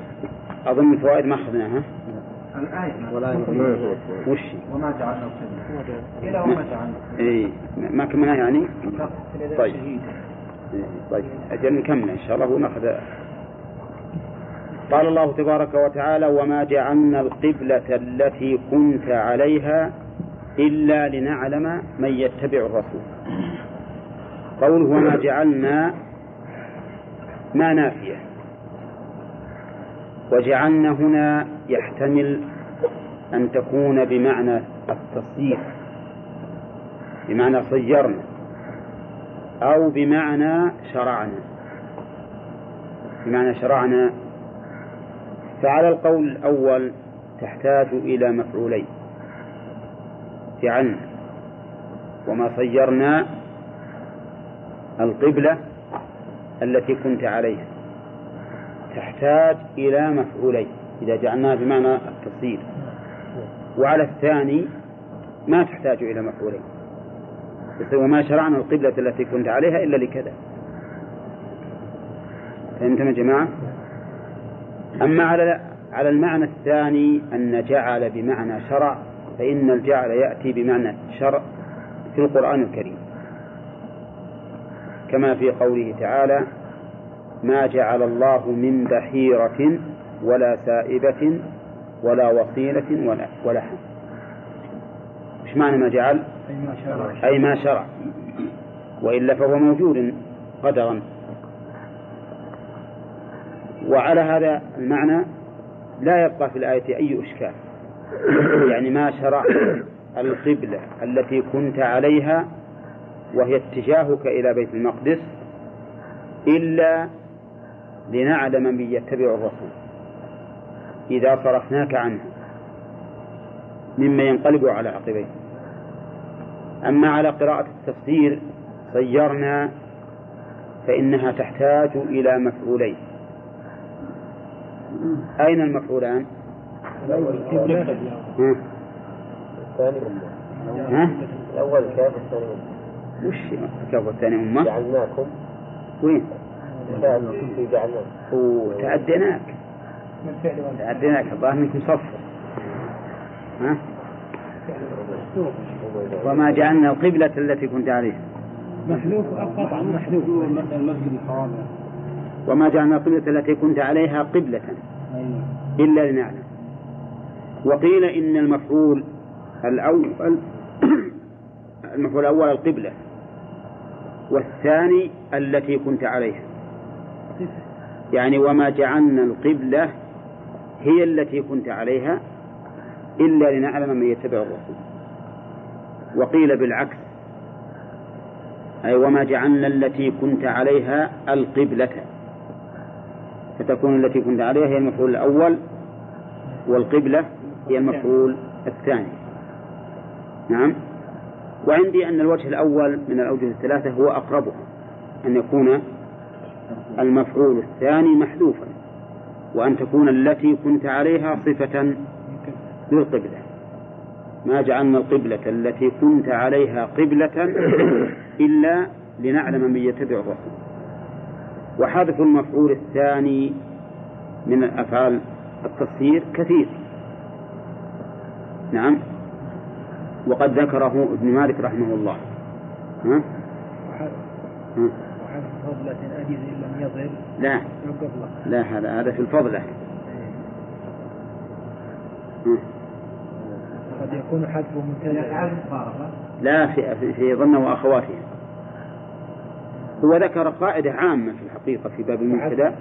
أظن الفوائد ما أخذناها. الآية ولا وش؟ وما جعلنا القبلة. إلى وما جعلنا إيه. ما كملنا يعني؟ طيب. إيه، طيب. أجل نكمل إن شاء الله ونأخذ. قال الله تبارك وتعالى وما جعلنا القبلة التي كنت عليها إلا لنعلم من يتبع الرسول. قوله وما جعلنا ما نافية. وجعلنا هنا يحتمل أن تكون بمعنى التصيير بمعنى صيرنا أو بمعنى شرعنا. بمعنى شرعنا. فعلى القول الأول تحتاج إلى مفعولين جعلنا وما صيرنا القبلة التي كنت عليها. تحتاج إلى مفعولين. إذا جعلناها بمعنى التصير وعلى الثاني ما تحتاج إلى مفعولين. وما شرعنا القبلة التي كنت عليها إلا لكذا. فهمتم يا جماعة؟ أما على على المعنى الثاني أن جعل بمعنى شرع فإن الجعل يأتي بمعنى شرع في القرآن الكريم. كما في قوله تعالى ما جعل الله من بحيرة ولا سائبة ولا وصيلة ولا ولا حم إيش معنى ما جعل؟ أي ما شرع. وإلا فهو موجود قدرا. وعلى هذا المعنى لا يبقى في الآية أي إشكال. يعني ما شرع القبلة التي كنت عليها وهي اتجاهك إلى بيت المقدس إلا لنعلم من يتبع الرسول إذا صرفناك عنه مما ينقلب على عقبيه أما على قراءة التفسير صيرنا فإنها تحتاج إلى مفعولين أين المفعولان؟ الثاني أمة؟ الأول كاف الثاني أمة وش الكاف والثاني أمة؟ جعلناكم وين؟ والفعل تعديناك الظاهر منكم صف ها؟ وما جعلنا القبلة التي كنت عليها. محذوف قطعا محذوف المسجد الحرام وما جعلنا القبلة التي كنت عليها قبلة. إلا لنعلم. وقيل إن المفعول الأول المفعول الأول القبلة. والثاني التي كنت عليها. يعني وما جعلنا القبلة هي التي كنت عليها إلا لنعلم من يتبع الرسول. وقيل بالعكس. أي وما جعلنا التي كنت عليها القبلة. فتكون التي كنت عليها هي المفعول الأول والقبلة هي المفعول الثاني. نعم؟ وعندي أن الوجه الأول من الأوجه الثلاثة هو أقربها أن يكون المفعول الثاني محذوفا وأن تكون التي كنت عليها صفة للقبلة. ما جعلنا القبلة التي كنت عليها قبلة إلا لنعلم من يتبع الرسول. وحذف المفعول الثاني من أفعال التصير كثير. نعم. وقد ذكره ابن مالك رحمه الله. ها؟ ها؟ فضلة أجز إن لم يظهر لا. لا هذا هذا في الفضلة. ها؟ قد يكون حذفه مبتدأ لا في في- في ظن وأخواتها هو ذكر قاعدة عامة في الحقيقة في باب المبتدأ.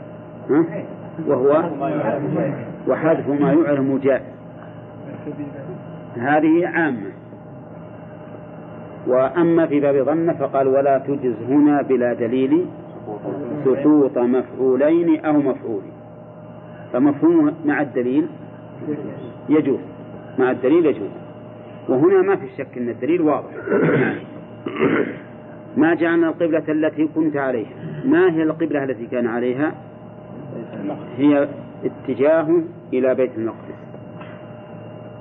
ها؟ وهو وحذف ما يعلم. جائز هذه عامة. وأما في باب ظن فقال ولا تجز هنا بلا دليل سقوط مفعولين أو مفعول. فمفهوم مع الدليل يجوز مع الدليل يجوز. وهنا ما في شك أن الدليل واضح. ما جعلنا القبلة التي كنت عليها. ما هي القبلة التي كان عليها؟ هي اتجاه إلى بيت المقدس.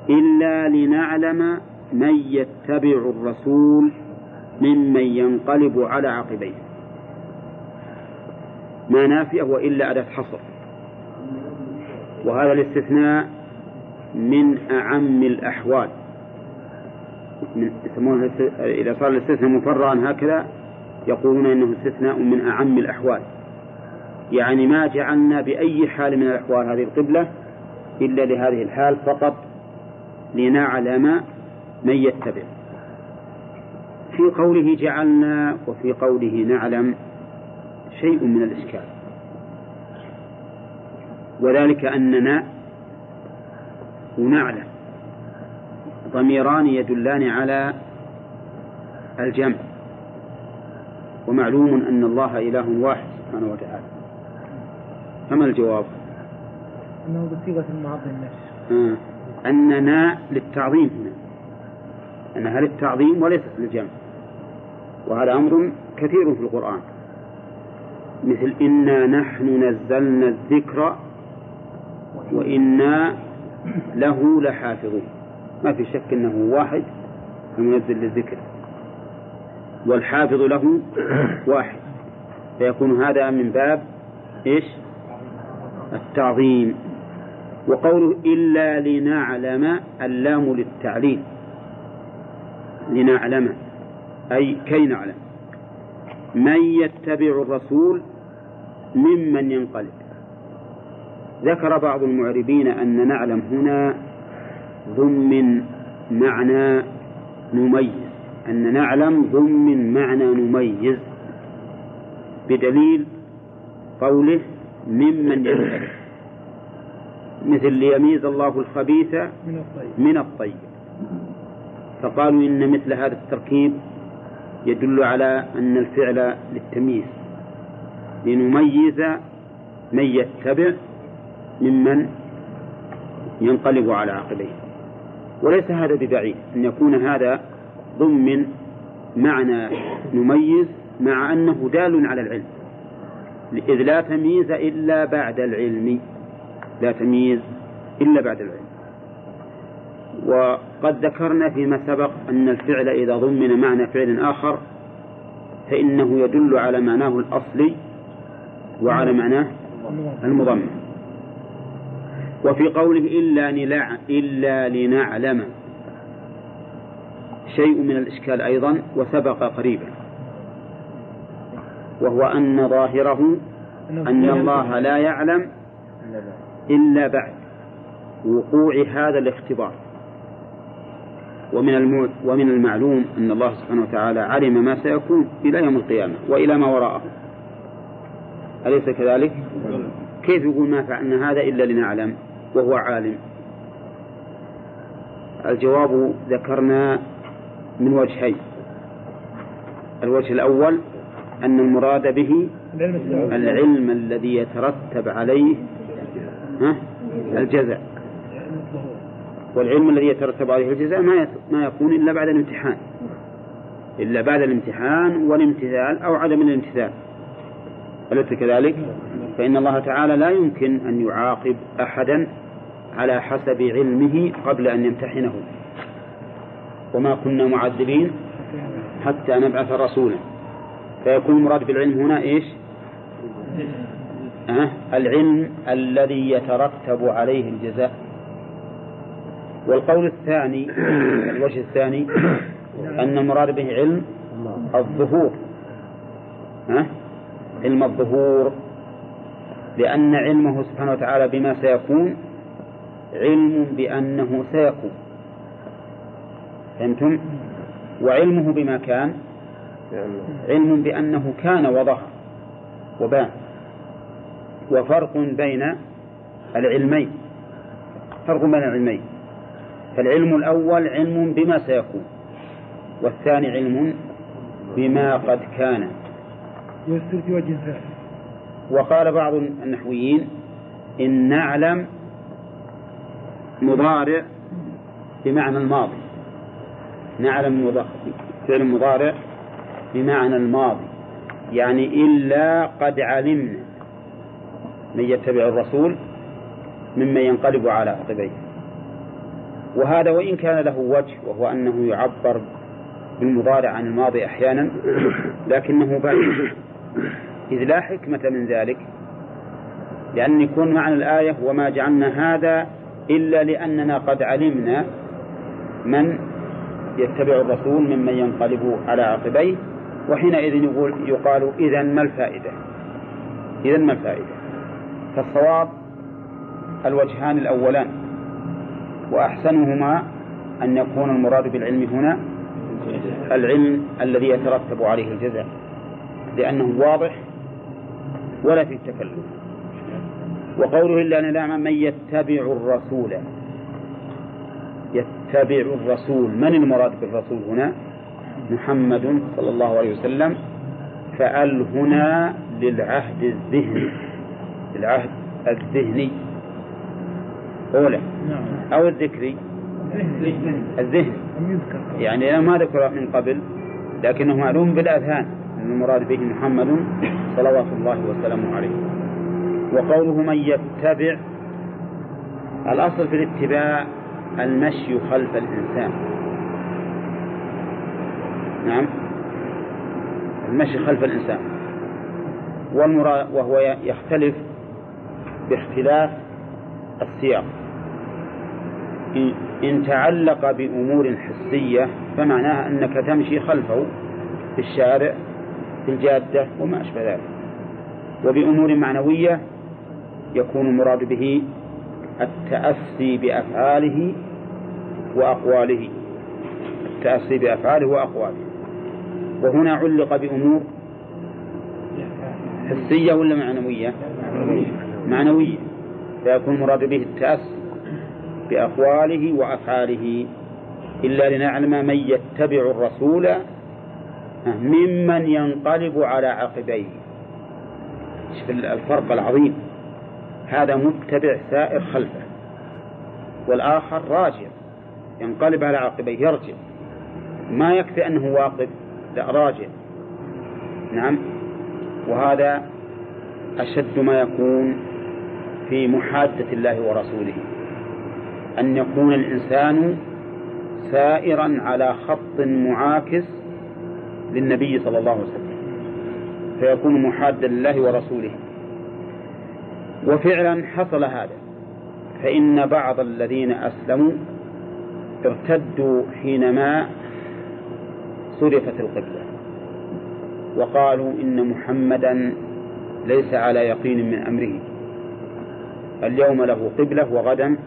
إلا لنعلم من يتبع الرسول ممن ينقلب على عقبيه. ما نافية وإلا أداة حصر. وهذا الاستثناء من أعم الأحوال. من يسمونه إذا صار الاستثناء مفرعا هكذا يقولون إنه استثناء من أعم الأحوال. يعني ما جعلنا بأي حال من الأحوال هذه القبلة إلا لهذه الحال فقط لنعلم من يتبع. في قوله جعلنا وفي قوله نعلم شيء من الإشكال. وذلك أننا ونعلم ضميران يدلان على الجمع. ومعلوم أن الله إله واحد سبحانه وتعالى. فما الجواب؟ أنه بصيغة المعظم نفسه. آه. أننا للتعظيم هنا. أنها للتعظيم وليست للجمع وهذا أمر كثير في القرآن. مثل إنا نحن نزلنا الذكر وإنا له لحافظون. ما في شك أنه واحد المنزل للذكر. والحافظ له واحد. فيكون هذا من باب إيش؟ التعظيم. وقوله إلا لنعلم اللام للتعليل. لنعلم أي كي نعلم. من يتبع الرسول ممن ينقلب. ذكر بعض المعربين أن نعلم هنا ضمن معنى نميز أن نعلم ضمن معنى نميز بدليل قوله ممن ينقلب. مثل ليميز الله الخبيث من الطيب. فقالوا إن مثل هذا التركيب يدل على أن الفعل للتمييز. لنميز من يتبع ممن ينقلب على عقبيه. وليس هذا ببعيد أن يكون هذا ضمن معنى نميز مع أنه دال على العلم. إذ لا تمييز إلا بعد العلم. لا تمييز إلا بعد العلم. وقد ذكرنا فيما سبق أن الفعل إذا ضمن معنى فعل آخر فإنه يدل على معناه الأصلي وعلى معناه المضمن. وفي قوله إلا, نلع إلا لنعلم. شيء من الإشكال أيضا وسبق قريبا. وهو أن ظاهره أن الله لا يعلم إلا بعد وقوع هذا الاختبار. ومن. ومن المعلوم أن الله سبحانه وتعالى علم ما سيكون إلى يوم القيامة وإلى ما وراءه أليس كذلك؟ كيف يقول ما فعلنا هذا إلا لنعلم وهو عالم الجواب ذكرنا من وجهين الوجه الأول أن المراد به العلم الذي يترتب عليه ها؟ والعلم الذي يترتب عليه الجزاء ما ما يكون إلا بعد الامتحان. إلا بعد الامتحان والامتثال أو عدم الامتثال. أليس كذلك؟ فإن الله تعالى لا يمكن أن يعاقب أحدا على حسب علمه قبل أن يمتحنه. وما كنا معذبين حتى نبعث رسولا. فيكون المراد بالعلم هنا إيش؟ أه؟ العلم الذي يترتب عليه الجزاء. والقول الثاني الوجه الثاني أن المراد به علم الظهور. ها؟ علم الظهور. لأن علمه سبحانه وتعالى بما سيكون علم بأنه سيكون فهمتم؟ وعلمه بما كان علم بأنه كان وظهر وبان. وفرق بين العلمين. فرق بين العلمين. فالعلم الأول علم بما سيكون والثاني علم بما قد كان. يسر في وجه وقال بعض النحويين إن نعلم مضارع بمعنى الماضي. نعلم فعل مضارع بمعنى الماضي. يعني إلا قد علمنا من يتبع الرسول ممن ينقلب على عقبيه وهذا وإن كان له وجه وهو أنه يعبر بالمضارع عن الماضي أحيانا لكنه بعيد. إذ لا حكمة من ذلك لأن يكون معنى الآية وما جعلنا هذا إلا لأننا قد علمنا من يتبع الرسول ممن ينقلب على عقبيه وحينئذ يقول يقال إذا ما الفائدة؟ إذا ما الفائدة؟ فالصواب الوجهان الأولان. وأحسنهما أن يكون المراد بالعلم هنا العلم الذي يترتب عليه الجزاء لأنه واضح ولا في تكلف وقوله إلا نعم من يتبع الرسول. يتبع الرسول. من المراد بالرسول هنا؟ محمد صلى الله عليه وسلم. فأل هنا للعهد الذهني. للعهد الذهني. أولى. نعم. أو الذكري. يذكر يعني أنا ما ذكر من قبل لكنه معلوم بالأذهان أن المراد به محمد صلوات الله وسلامه عليه. وقوله من يتبع الأصل في الاتباع المشي خلف الإنسان. نعم. المشي خلف الإنسان. والمراد وهو يختلف باختلاف السياق إن- تعلق بأمور حسية فمعناها أنك تمشي خلفه في الشارع في الجادة وما أشبه ذلك. وبأمور معنوية يكون المراد به التأسي بأفعاله وأقواله. التأسي بأفعاله وأقواله. وهنا علق بأمور حسية ولا معنوية؟ معنوية. فيكون المراد به التأسي بأقواله وأفعاله إلا لنعلم من يتبع الرسول ممن ينقلب على عقبيه. شوف الفرق العظيم. هذا متبع سائر خلفه والآخر راجع ينقلب على عقبيه يرجع. ما يكفي أنه واقف لا راجع. نعم. وهذا أشد ما يكون في محادة الله ورسوله. أن يكون الإنسان سائرا على خط معاكس للنبي صلى الله عليه وسلم. فيكون محادا لله ورسوله. وفعلا حصل هذا. فإن بعض الذين أسلموا ارتدوا حينما صرفت القبلة. وقالوا إن محمدا ليس على يقين من أمره. اليوم له قبلة وغدا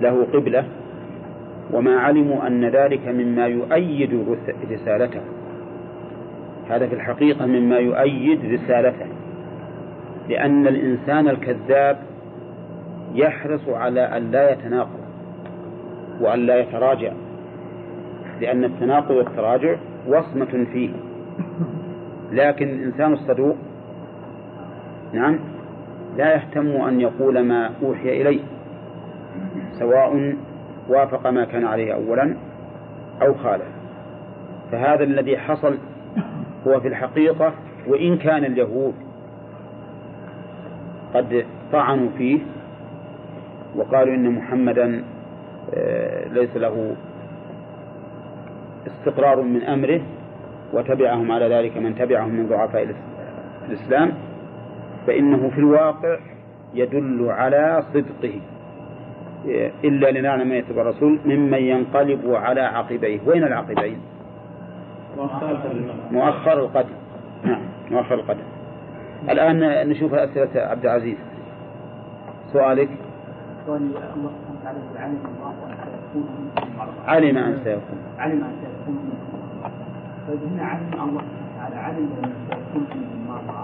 له قبلة وما علموا أن ذلك مما يؤيد رسالته. هذا في الحقيقة مما يؤيد رسالته. لأن الإنسان الكذاب يحرص على أن لا يتناقض وأن لا يتراجع لأن التناقض والتراجع وصمة فيه. لكن الإنسان الصدوق نعم لا يهتم أن يقول ما أوحي إليه سواء وافق ما كان عليه أولا أو خالف فهذا الذي حصل هو في الحقيقة وإن كان اليهود قد طعنوا فيه وقالوا إن محمدا آه، ليس له استقرار من أمره وتبعهم على ذلك من تبعهم من ضعفاء الإس- الإسلام فإنه في الواقع يدل على صدقه. إلا لنعلم من يتبع الرسول ممن ينقلب على عقبيه. وين العقبين؟ مؤخر القدم نعم مؤخر القدم الآن نشوف أسئلة عبد العزيز. سؤالك؟ قال الله سبحانه وتعالى علم أن سيكون علم أن سيكون. علم أن سيكون منكم مرضى طيب هنا علم الله سبحانه وتعالى علم أن سيكون مرضى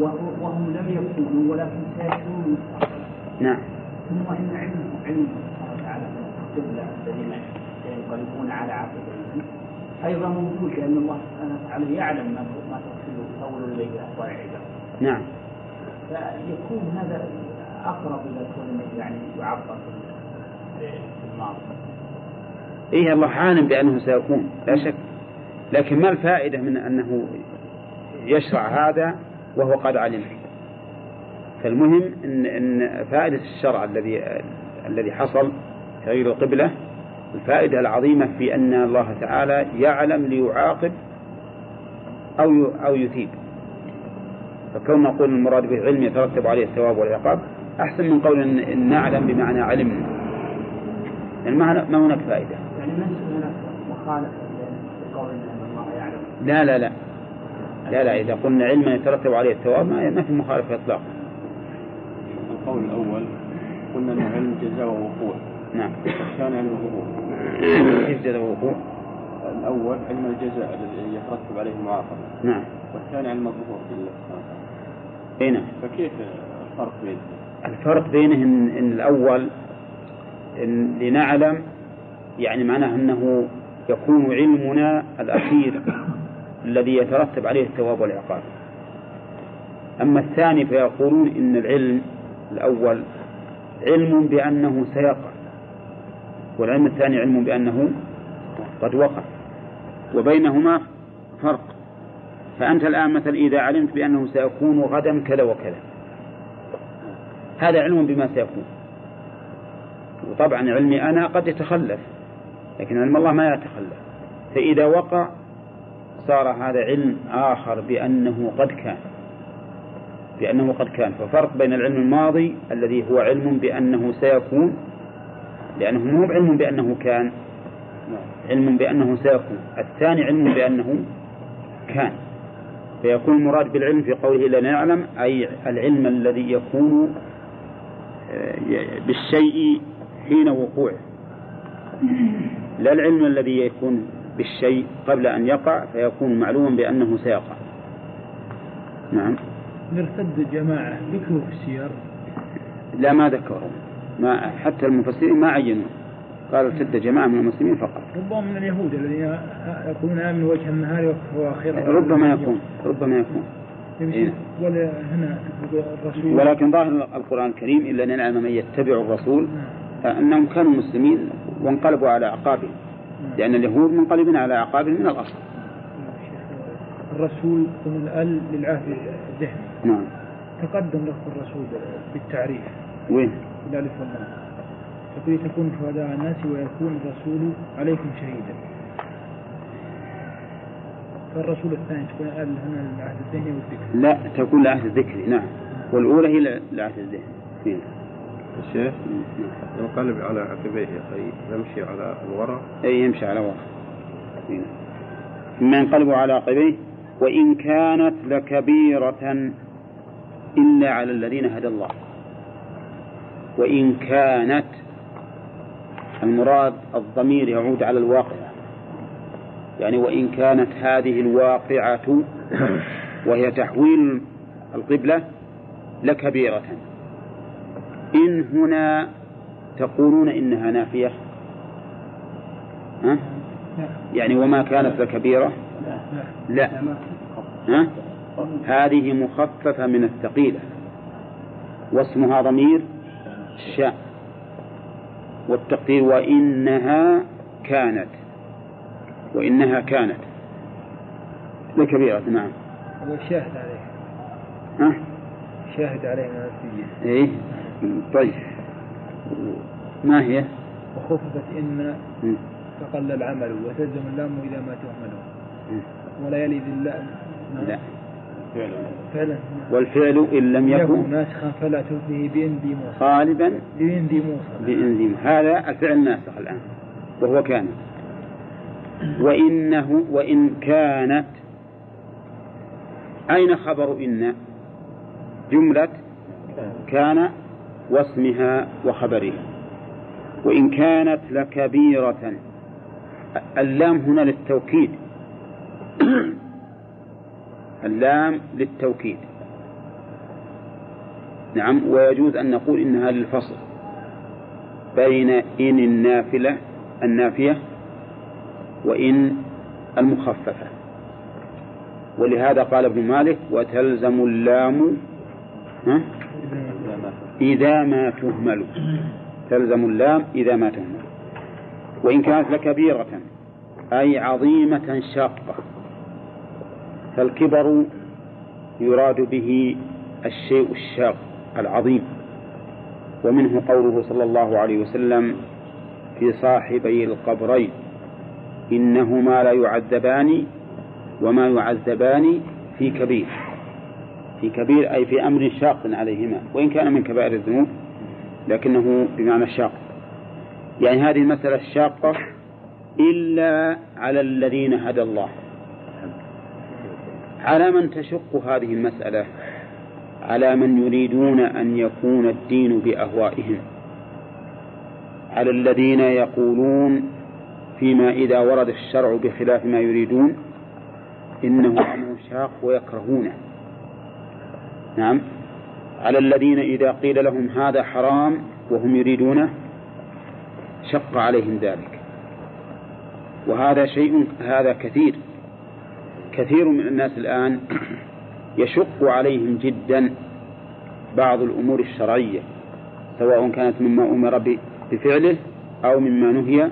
وهم لم يكونوا ولكن سيكونوا مستقبلا نعم. ثم إن علمه علمه سبحانه وتعالى بالقبله الذين سينقلبون على عقبيهم أيضا موجود لأن الله سبحانه وتعالى يعلم ما ما تفصل اول الليل احوال العباد. نعم. فيكون هذا أقرب إلى كونه يعني يعبر في الماضي. إيه الله عالم بأنه سيكون لا شك. لكن ما الفائدة من أنه يشرع هذا؟ وهو قد علم. فالمهم إن, إن فائدة الشرع الذي الذي حصل تغيير القبلة الفائدة العظيمة في أن الله تعالى يعلم ليعاقب ي- أو يثيب. فكون نقول المراد به علم يترتب عليه الثواب والعقاب أحسن من قول إن نعلم بمعنى علمنا يعني ما ما هناك فائدة. يعني ليس هناك مخالفة لقول إن الله يعلم؟ لا لا لا. لا لا إذا قلنا علما يترتب عليه الثواب ما في مخالفة إطلاقا. القول الأول قلنا أنه علم جزاء ووقوع. نعم. الثاني علم الوقوع كيف جزاء وقوع الأول علم الجزاء الذي يترتب عليه المعاقبة نعم. والثاني علم الظهور في سبحانه وتعالى. أي نعم. فكيف الفرق بين؟ الفرق بينه إن, إن الأول إن لنعلم يعني معناه أنه يكون علمنا الأخير. الذي يترتب عليه الثواب والعقاب. أما الثاني فيقولون إن العلم الأول علم بأنه سيقع والعلم الثاني علم بأنه قد وقع وبينهما فرق. فأنت الآن مثلا إذا علمت بأنه سيكون غدا كذا وكذا هذا علم بما سيكون. وطبعا علمي أنا قد يتخلف لكن علم الله ما يتخلف. فإذا وقع صار هذا علم آخر بأنه قد كان بأنه قد كان. ففرق بين العلم الماضي الذي هو علم بأنه سيكون لأنه مو علم بأنه كان علم بأنه سيكون. الثاني علم بأنه كان. فيكون المراد بالعلم في قوله لا نعلم أي العلم الذي يكون بالشيء حين وقوعه. لا العلم الذي يكون بالشيء قبل أن يقع فيكون معلوما بأنه سيقع. نعم. نرتد جماعة ذكروا في السير؟ لا ما ذكروا. ما حتى المفسرين ما عينوا. قالوا ارتد جماعة من المسلمين فقط. ربما من اليهود الذين يقولون آمن وجه النهار ويكفروا آخره ربما يكون ربما يكون. إيه. ولا هنا الرسول. ولكن ظاهر القرآن الكريم إلا أن نعلم من يتبع الرسول أنهم كانوا مسلمين وانقلبوا على أعقابهم. لأن اليهود منقلبين على أعقابهم من الأصل. الرسول من الأل للعهد الذهني نعم. تقدم لفظ الرسول بالتعريف. وين؟ الألف واللام يقول تكون شهداء الناس ويكون الرسول عليكم شهيدا. فالرسول الثاني تكون الأل هنا للعهد الذهني والذكر. لا تكون لعهد الذكر نعم. والأولى هي لعهد الذهن هنا. الشيخ ينقلب على عقبيه أخي يمشي على الوراء أي يمشي على هنا. ثم ينقلب على عقبيه وإن كانت لكبيرة إلا على الذين هدى الله. وإن كانت المراد الضمير يعود على الواقعة يعني وإن كانت هذه الواقعة وهي تحويل القبلة لكبيرة. إن هنا تقولون إنها نافية؟ ها؟ يعني وما كانت لكبيرة؟ لا. ها؟ هذه مخففة من الثقيلة. واسمها ضمير شاء. والتقدير وإنها كانت. وإنها كانت. لكبيرة نعم. هو الشاهد عليه. ها؟ شاهد عليه من السجن إيه. طيب. ما هي؟ وخففت إن. فقل العمل وتلزم اللام إذا ما تهمل مم. ولا يلي اللام. لا. فعلا والفعل إن لم يكن. ناسخا فلا تثنيه بإن ذي موصل. غالبا بإن ذي موصل. بإنزيم هذا الفعل ناسخ الآن. وهو كان. وإنه وإن كانت. أين خبر إن؟ جملة. كان. واسمها وخبرها. وإن كانت لكبيرة. اللام هنا للتوكيد. اللام للتوكيد. نعم ويجوز أن نقول إنها للفصل. بين إن النافلة النافية وإن المخففة. ولهذا قال ابن مالك وتلزم اللام؟ إذا ما تهمل. تلزم اللام إذا ما تهمل. وإن كانت لكبيرة أي عظيمة شاقة فالكبر يراد به الشيء الشاق العظيم. ومنه قوله صلى الله عليه وسلم في صاحبي القبرين إنهما لا يعذبان وما يعذبان في كبير. في كبير أي في أمر شاق عليهما وإن كان من كبائر الذنوب لكنه بمعنى شاق. يعني هذه المسألة الشاقة إلا على الذين هدى الله. على من تشق هذه المسألة؟ على من يريدون أن يكون الدين بأهوائهم. على الذين يقولون فيما إذا ورد الشرع بخلاف ما يريدون إنه أمر شاق ويكرهونه نعم. على الذين إذا قيل لهم هذا حرام وهم يريدونه شق عليهم ذلك. وهذا شيء هذا كثير. كثير من الناس الآن يشق عليهم جدا بعض الأمور الشرعية سواء كانت مما أمر بفعله أو مما نهي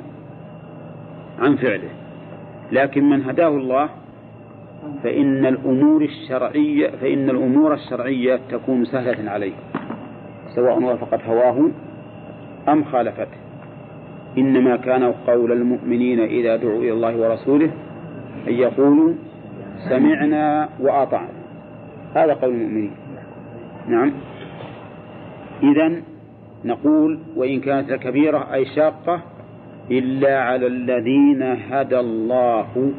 عن فعله. لكن من هداه الله فإن الأمور الشرعية فإن الأمور الشرعية تكون سهلة عليه سواء وافقت هواه أم خالفته إنما كان قول المؤمنين إذا دعوا إلى الله ورسوله أن يقولوا سمعنا وأطعنا. هذا قول المؤمنين. نعم. إذا نقول وإن كانت كبيرة أي شاقة إلا على الذين هدى الله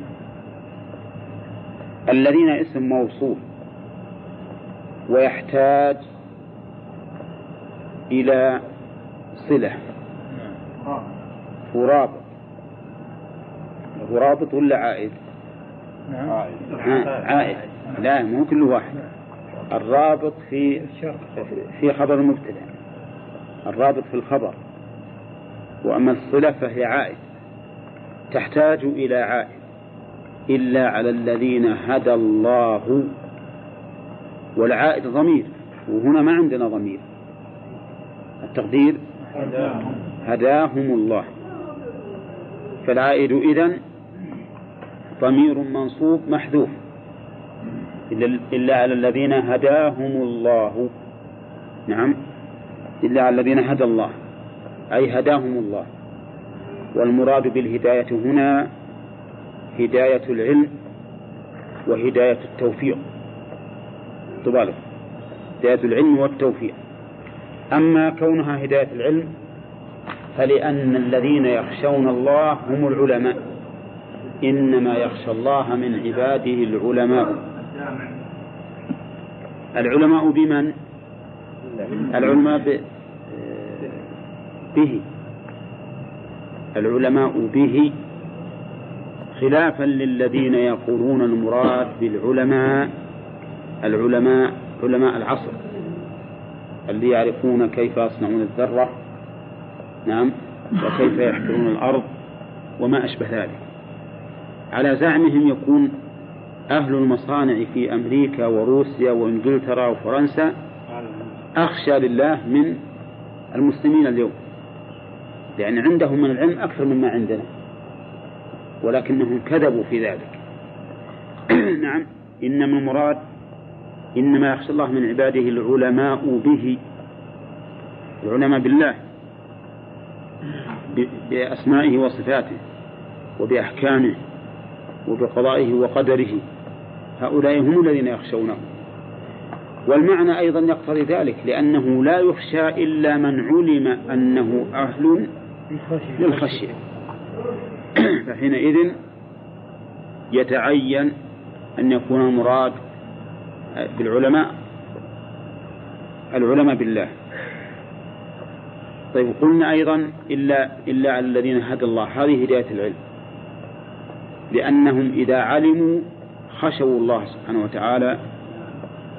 الذين اسم موصول ويحتاج إلى صلة. ورابط. ورابط ولا عائد؟ نعم. عائد. لا مو كل واحد. الرابط في في خبر المبتدا الرابط في الخبر. وأما الصلة فهي عائد. تحتاج إلى عائد. إلا على الذين هدى الله. والعائد ضمير وهنا ما عندنا ضمير. التقدير هداهم الله. فالعائد إذن ضمير منصوب محذوف. إلا على الذين هداهم الله. نعم. إلا على الذين هدى الله. أي هداهم الله. والمراد بالهداية هنا هداية العلم وهداية التوفيق. تبالغ. هداية العلم والتوفيق. أما كونها هداية العلم فلأن الذين يخشون الله هم العلماء. إنما يخشى الله من عباده العلماء. العلماء بمن؟ العلماء ب... به. العلماء به خلافا للذين يقولون المراد بالعلماء العلماء علماء العصر اللي يعرفون كيف يصنعون الذرة نعم وكيف يحفرون الأرض وما أشبه ذلك. على زعمهم يكون أهل المصانع في أمريكا وروسيا وإنجلترا وفرنسا أخشى لله من المسلمين اليوم لأن عندهم من العلم أكثر مما عندنا. ولكنهم كذبوا في ذلك. نعم. إنما المراد إنما يخشى الله من عباده العلماء به. العلماء بالله. بأسمائه وصفاته وبأحكامه وبقضائه وقدره. هؤلاء هم الذين يخشونه. والمعنى أيضا يقتضي ذلك لأنه لا يخشى إلا من علم أنه أهل للخشية. فحينئذ يتعين أن يكون المراد بالعلماء العلماء بالله. طيب قلنا أيضا إلا إلا على الذين هدى الله. هذه هداية العلم. لأنهم إذا علموا خشوا الله سبحانه وتعالى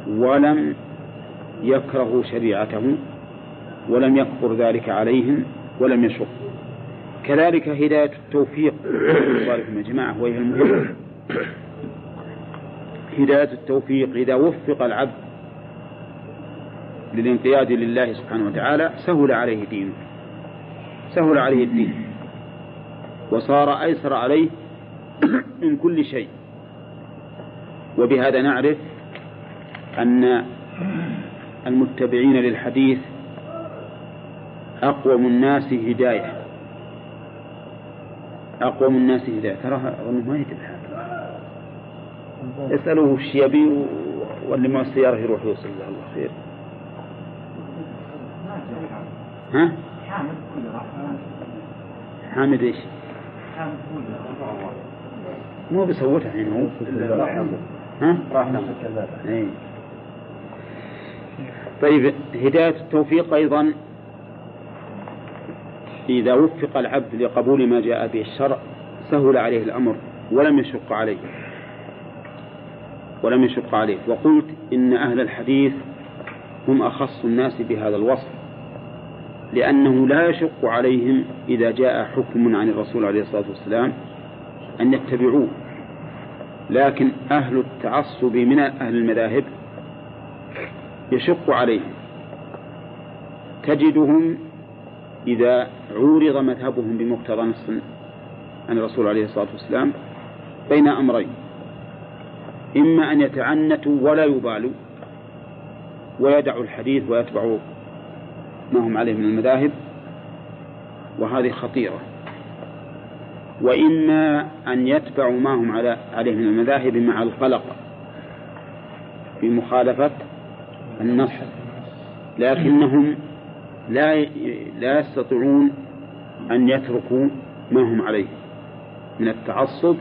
ولم يكرهوا شريعته ولم يكبر ذلك عليهم ولم يشق. كذلك هداية التوفيق. يا جماعة وهي المهمة هداية التوفيق إذا وفق العبد للانقياد لله سبحانه وتعالى سهل عليه دينه. سهل عليه الدين. وصار أيسر عليه من كل شيء. وبهذا نعرف أن المتبعين للحديث أقوم الناس هداية. أقوم الناس هداية ترى أظنه ما يجب هذا اسألوه وش يبي واللي ما السيارة يروح يوصل له الله خير ها؟ حامد إيش؟ مو بيصوتها الحين هو ها؟ راح نفس الكذابة اي طيب هداية التوفيق أيضا إذا وفق العبد لقبول ما جاء به الشرع سهل عليه الأمر ولم يشق عليه. ولم يشق عليه. وقلت إن أهل الحديث هم أخص الناس بهذا الوصف لأنه لا يشق عليهم إذا جاء حكم عن الرسول عليه الصلاة والسلام أن يتبعوه. لكن أهل التعصب من أهل المذاهب يشق عليهم. تجدهم إذا عورض مذهبهم بمقتضى نص عن الرسول عليه الصلاة والسلام بين أمرين. إما أن يتعنتوا ولا يبالوا ويدعوا الحديث ويتبعوا ما هم عليه من المذاهب وهذه خطيرة. وإما أن يتبعوا ما هم على عليه من المذاهب مع القلق في مخالفة النص لكنهم لا لا يستطيعون أن يتركوا ما هم عليه من التعصب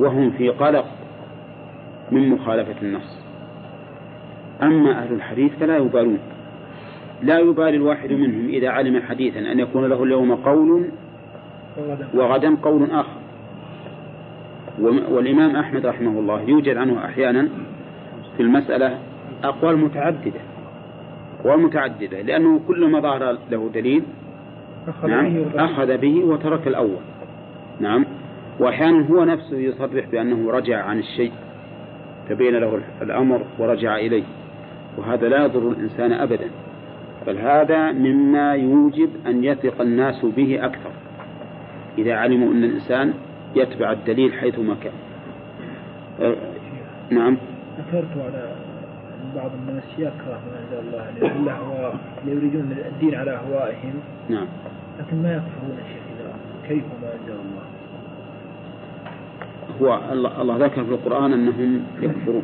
وهم في قلق من مخالفة النص. أما أهل الحديث فلا يبالون. لا يبالي الواحد منهم إذا علم حديثا أن يكون له اليوم قول وغدا قول آخر. والإمام أحمد رحمه الله يوجد عنه أحيانا في المسألة أقوال متعددة. أقوال متعددة لأنه كل ما ظهر له دليل نعم أخذ به وترك الأول. نعم وأحيانا هو نفسه يصرح بأنه رجع عن الشيء تبين له الأمر ورجع إليه وهذا لا يضر الإنسان أبدا بل هذا مما يوجب أن يثق الناس به أكثر. إذا علموا أن الإنسان يتبع الدليل حيثما كان. أه نعم. ذكرت على بعض الناس يكره ما أنزل الله عليه الأهواء يريدون الدين على أهوائهم نعم. لكن ما يكفرون يا شيخ إذا كيف ما أنزل الله؟ هو الله, ذكر في القرآن أنهم يكفرون.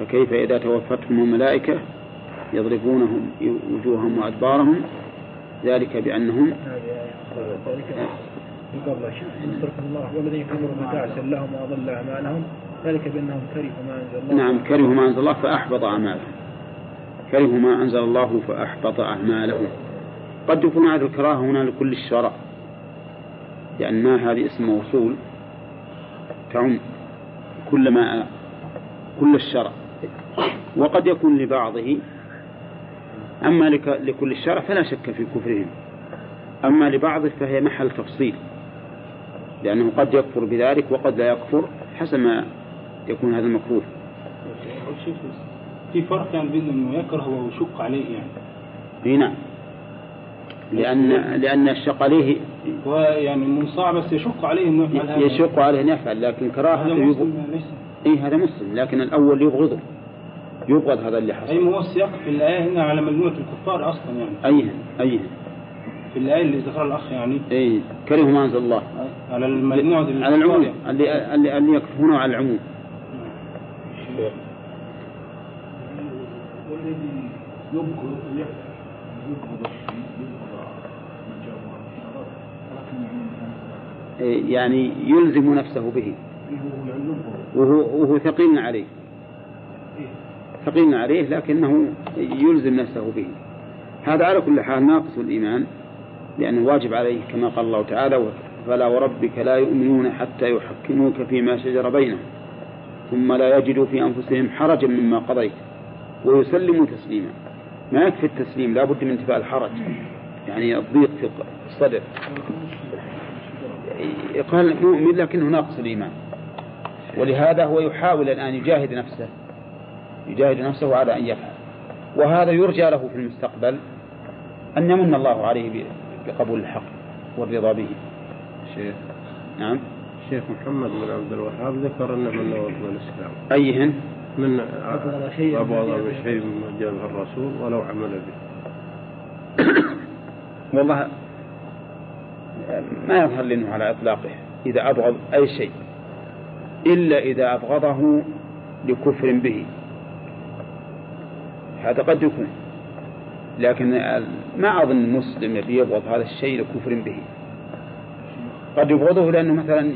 فكيف إذا توفتهم الملائكة يضربونهم وجوههم وأدبارهم؟ ذلك بأنهم ذلك قبل الله والذين كفروا متاعسا لهم وأضل أعمالهم. ذلك بأنهم كرهوا ما أنزل الله. نعم كرهوا ما أنزل الله فأحبط أعمالهم كرهوا ما أنزل الله فأحبط أعمالهم قد يكون هذا الكراهة هنا لكل الشرع لأن ما هذه اسم موصول تعم كل ما كل الشرع. وقد يكون لبعضه أما لكل الشرع فلا شك في كفرهم. أما لبعضه فهي محل تفصيل لأنه قد يكفر بذلك وقد لا يكفر حسب ما يكون هذا المكروه في فرق يعني بين إنه يكره ويشق عليه يعني. إي نعم. لأن لأن الشق عليه هو يعني من صعب بس يشق عليه إنه يفعل هذا. يشق عليه أن يفعل لكن كراهة هذا. مسلم ليس. إي هذا مسلم لكن الأول يبغضه. يبغض هذا اللي حصل. ما هو السياق في الآية هنا على مجموعة الكفار أصلا يعني. ايهن ايهن في الآية اللي ذكرها الأخ يعني. إي كرهوا ما أنزل الله. على المجموعة على العموم يعني. اللي اللي, اللي يكفرون على العموم. والذي يبغض يبغض الشيء يبغض من جاء ولكن يعني إيه، يعني يلزم نفسه به. يعني وهو, وهو ثقيل عليه. ثقيل عليه لكنه يلزم نفسه به. هذا على كل حال ناقص الإيمان لأنه واجب عليه كما قال الله تعالى فلا وربك لا يؤمنون حتى يحكموك فيما شجر بينهم. ثم لا يجدوا في أنفسهم حرجا مما قضيت ويسلموا تسليما. ما يكفي التسليم لا بد من انتفاء الحرج. يعني الضيق في الصدر. قال مؤمن لكنه ناقص الإيمان. ولهذا هو يحاول الآن يجاهد نفسه يجاهد نفسه على أن يفعل. وهذا يرجى له في المستقبل أن يمن الله عليه بقبول الحق والرضا به. شيخ. نعم. الشيخ محمد بن عبد الوهاب ذكر أنه من نواقض الإسلام. أيهن؟ من أبغض شيء. أبغض شيء من جاء به الرسول ولو عمل به. والله ما يظهر لي على إطلاقه إذا أبغض أي شيء إلا إذا أبغضه لكفر به. هذا قد يكون لكن ما أظن مسلم يبغض هذا الشيء لكفر به. قد يبغضه لأنه مثلا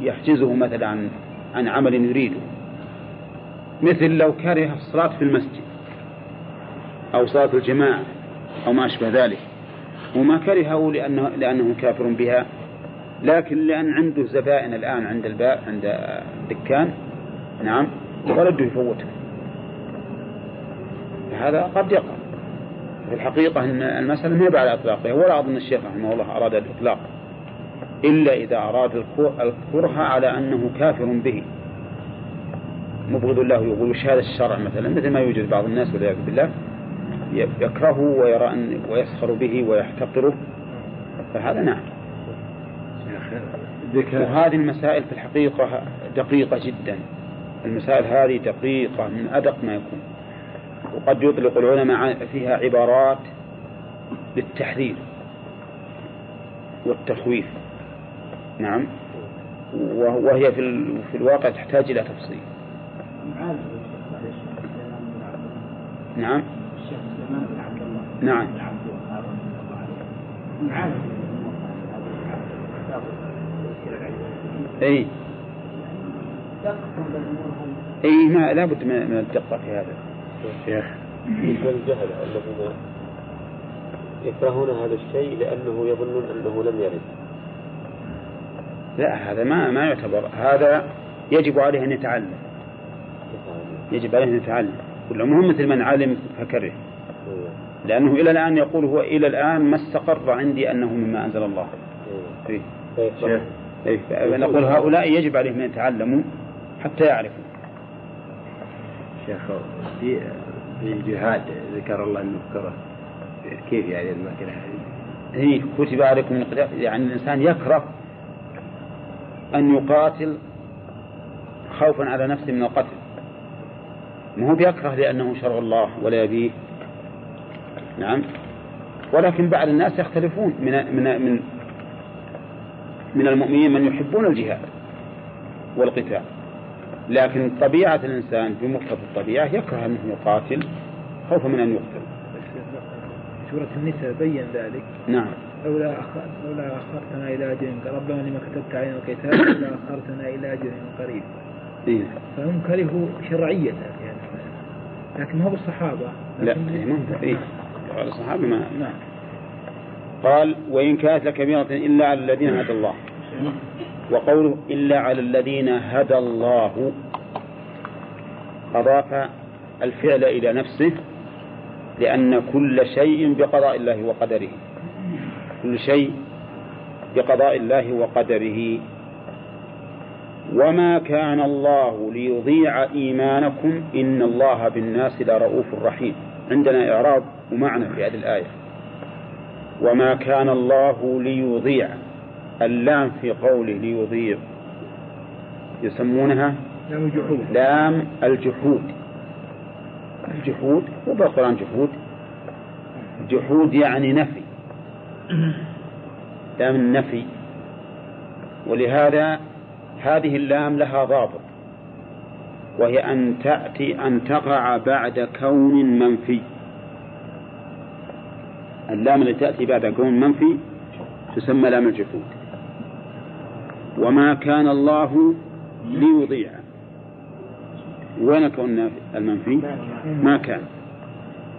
يحجزه مثلا عن عن عمل يريده. مثل لو كره الصلاة في المسجد أو صلاة الجماعة أو ما أشبه ذلك. وما كرهه لأنه, لأنه كافر بها. لكن لأن عنده زبائن الآن عند الباء عند الدكان. نعم. ورده يفوته. فهذا قد يقع. في الحقيقة أن المسألة ما على إطلاقها. ولا أظن الشيخ رحمه الله أراد الإطلاق. إلا إذا أراد الكره على أنه كافر به. مبغض الله يقول وش هذا الشرع مثلا مثل ما يوجد بعض الناس والعياذ بالله يكرهه ويرى أن ويسخر به ويحتقره. فهذا نعم. وهذه المسائل في الحقيقة دقيقة جدا. المسائل هذه دقيقة من أدق ما يكون. وقد يطلق العلماء فيها عبارات للتحذير والتخويف. نعم. وهي في, في الواقع تحتاج إلى تفصيل. نعم. الشيخ سليمان بن عبد الله. نعم. اي اي ما لابد من من الدقة في هذا. شيخ للجهل الذين يكرهون هذا الشيء لأنه يظنون أنه لم يرد؟ لا هذا ما ما يعتبر هذا يجب عليه أن يتعلم. يجب عليه أن يتعلم. والعموم مثل من علم فكره. لأنه إلى الآن يقول هو إلى الآن ما استقر عندي أنه مما أنزل الله. إيه. شيخ إيه. نقول هؤلاء يجب عليهم أن يتعلموا حتى يعرفوا. شيخ في في جهاد ذكر الله انه كره كيف يعني المكره هذه؟ هي كتب عليكم القتال يعني الإنسان يكره أن يقاتل خوفا على نفسه من القتل. ما هو بيكره لأنه شرع الله ولا يبيه. نعم. ولكن بعض الناس يختلفون من من من من المؤمنين من يحبون الجهاد والقتال. لكن طبيعة الإنسان في مقتضى الطبيعة يكره أنه يقاتل خوفا من أن يقتل. سورة النساء بين ذلك. نعم. لولا لولا أخرتنا إلى أجل ربنا لما كتبت علينا القتال لولا أخرتنا إلى أجل قريب. إيه. فهم كرهوا شرعية المسألة لكن ما هو بالصحابة. لا إيه، ما هو إيه. على الصحابة ما نعم قال وإن كانت لكبيرة إلا على الذين هدى الله. وقوله إلا على الذين هدى الله. أضاف الفعل إلى نفسه لأن كل شيء بقضاء الله وقدره. كل شيء بقضاء الله وقدره. وما كان الله ليضيع إيمانكم إن الله بالناس لرؤوف رحيم. عندنا إعراب ومعنى في هذه الآية. وما كان الله ليضيع اللام في قوله ليضيع يسمونها لام جحود لام الجحود. الجحود مو بالقرآن جحود. جحود يعني نفي. لام النفي. ولهذا هذه اللام لها ضابط وهي أن تأتي أن تقع بعد كون منفي. اللام التي تأتي بعد كون منفي تسمى لام الجحود. وما كان الله ليضيع. وين كون المنفي؟ ما كان.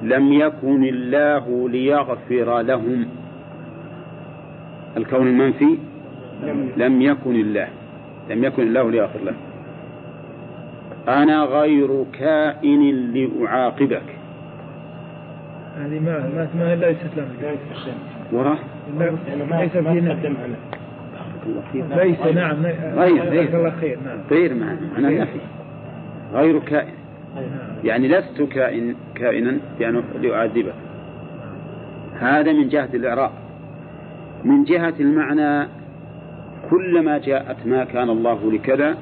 لم يكن الله ليغفر لهم. الكون المنفي لم يكن الله لم يكن الله ليغفر لهم أنا غير كائن لأعاقبك. هذه ما ما ما هي ليست لام وراه ليس في نعم ليس نعم غير غير جزاك الله خير نعم. غير معنى النفي غير كائن. نعم. يعني لست كائن كائنا يعني لأعذبك. هذا من جهة الإعراب. من جهة المعنى كلما جاءت ما كان الله لكذا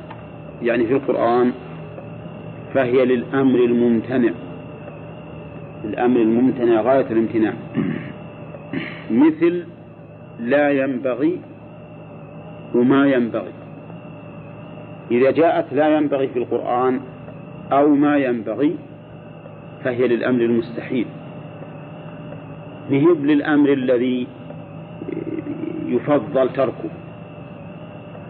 يعني في القرآن فهي للأمر الممتنع. الأمر الممتنع غاية الامتناع. مثل لا ينبغي وما ينبغي. إذا جاءت لا ينبغي في القرآن أو ما ينبغي فهي للأمر المستحيل. مهب للأمر الذي يفضل تركه.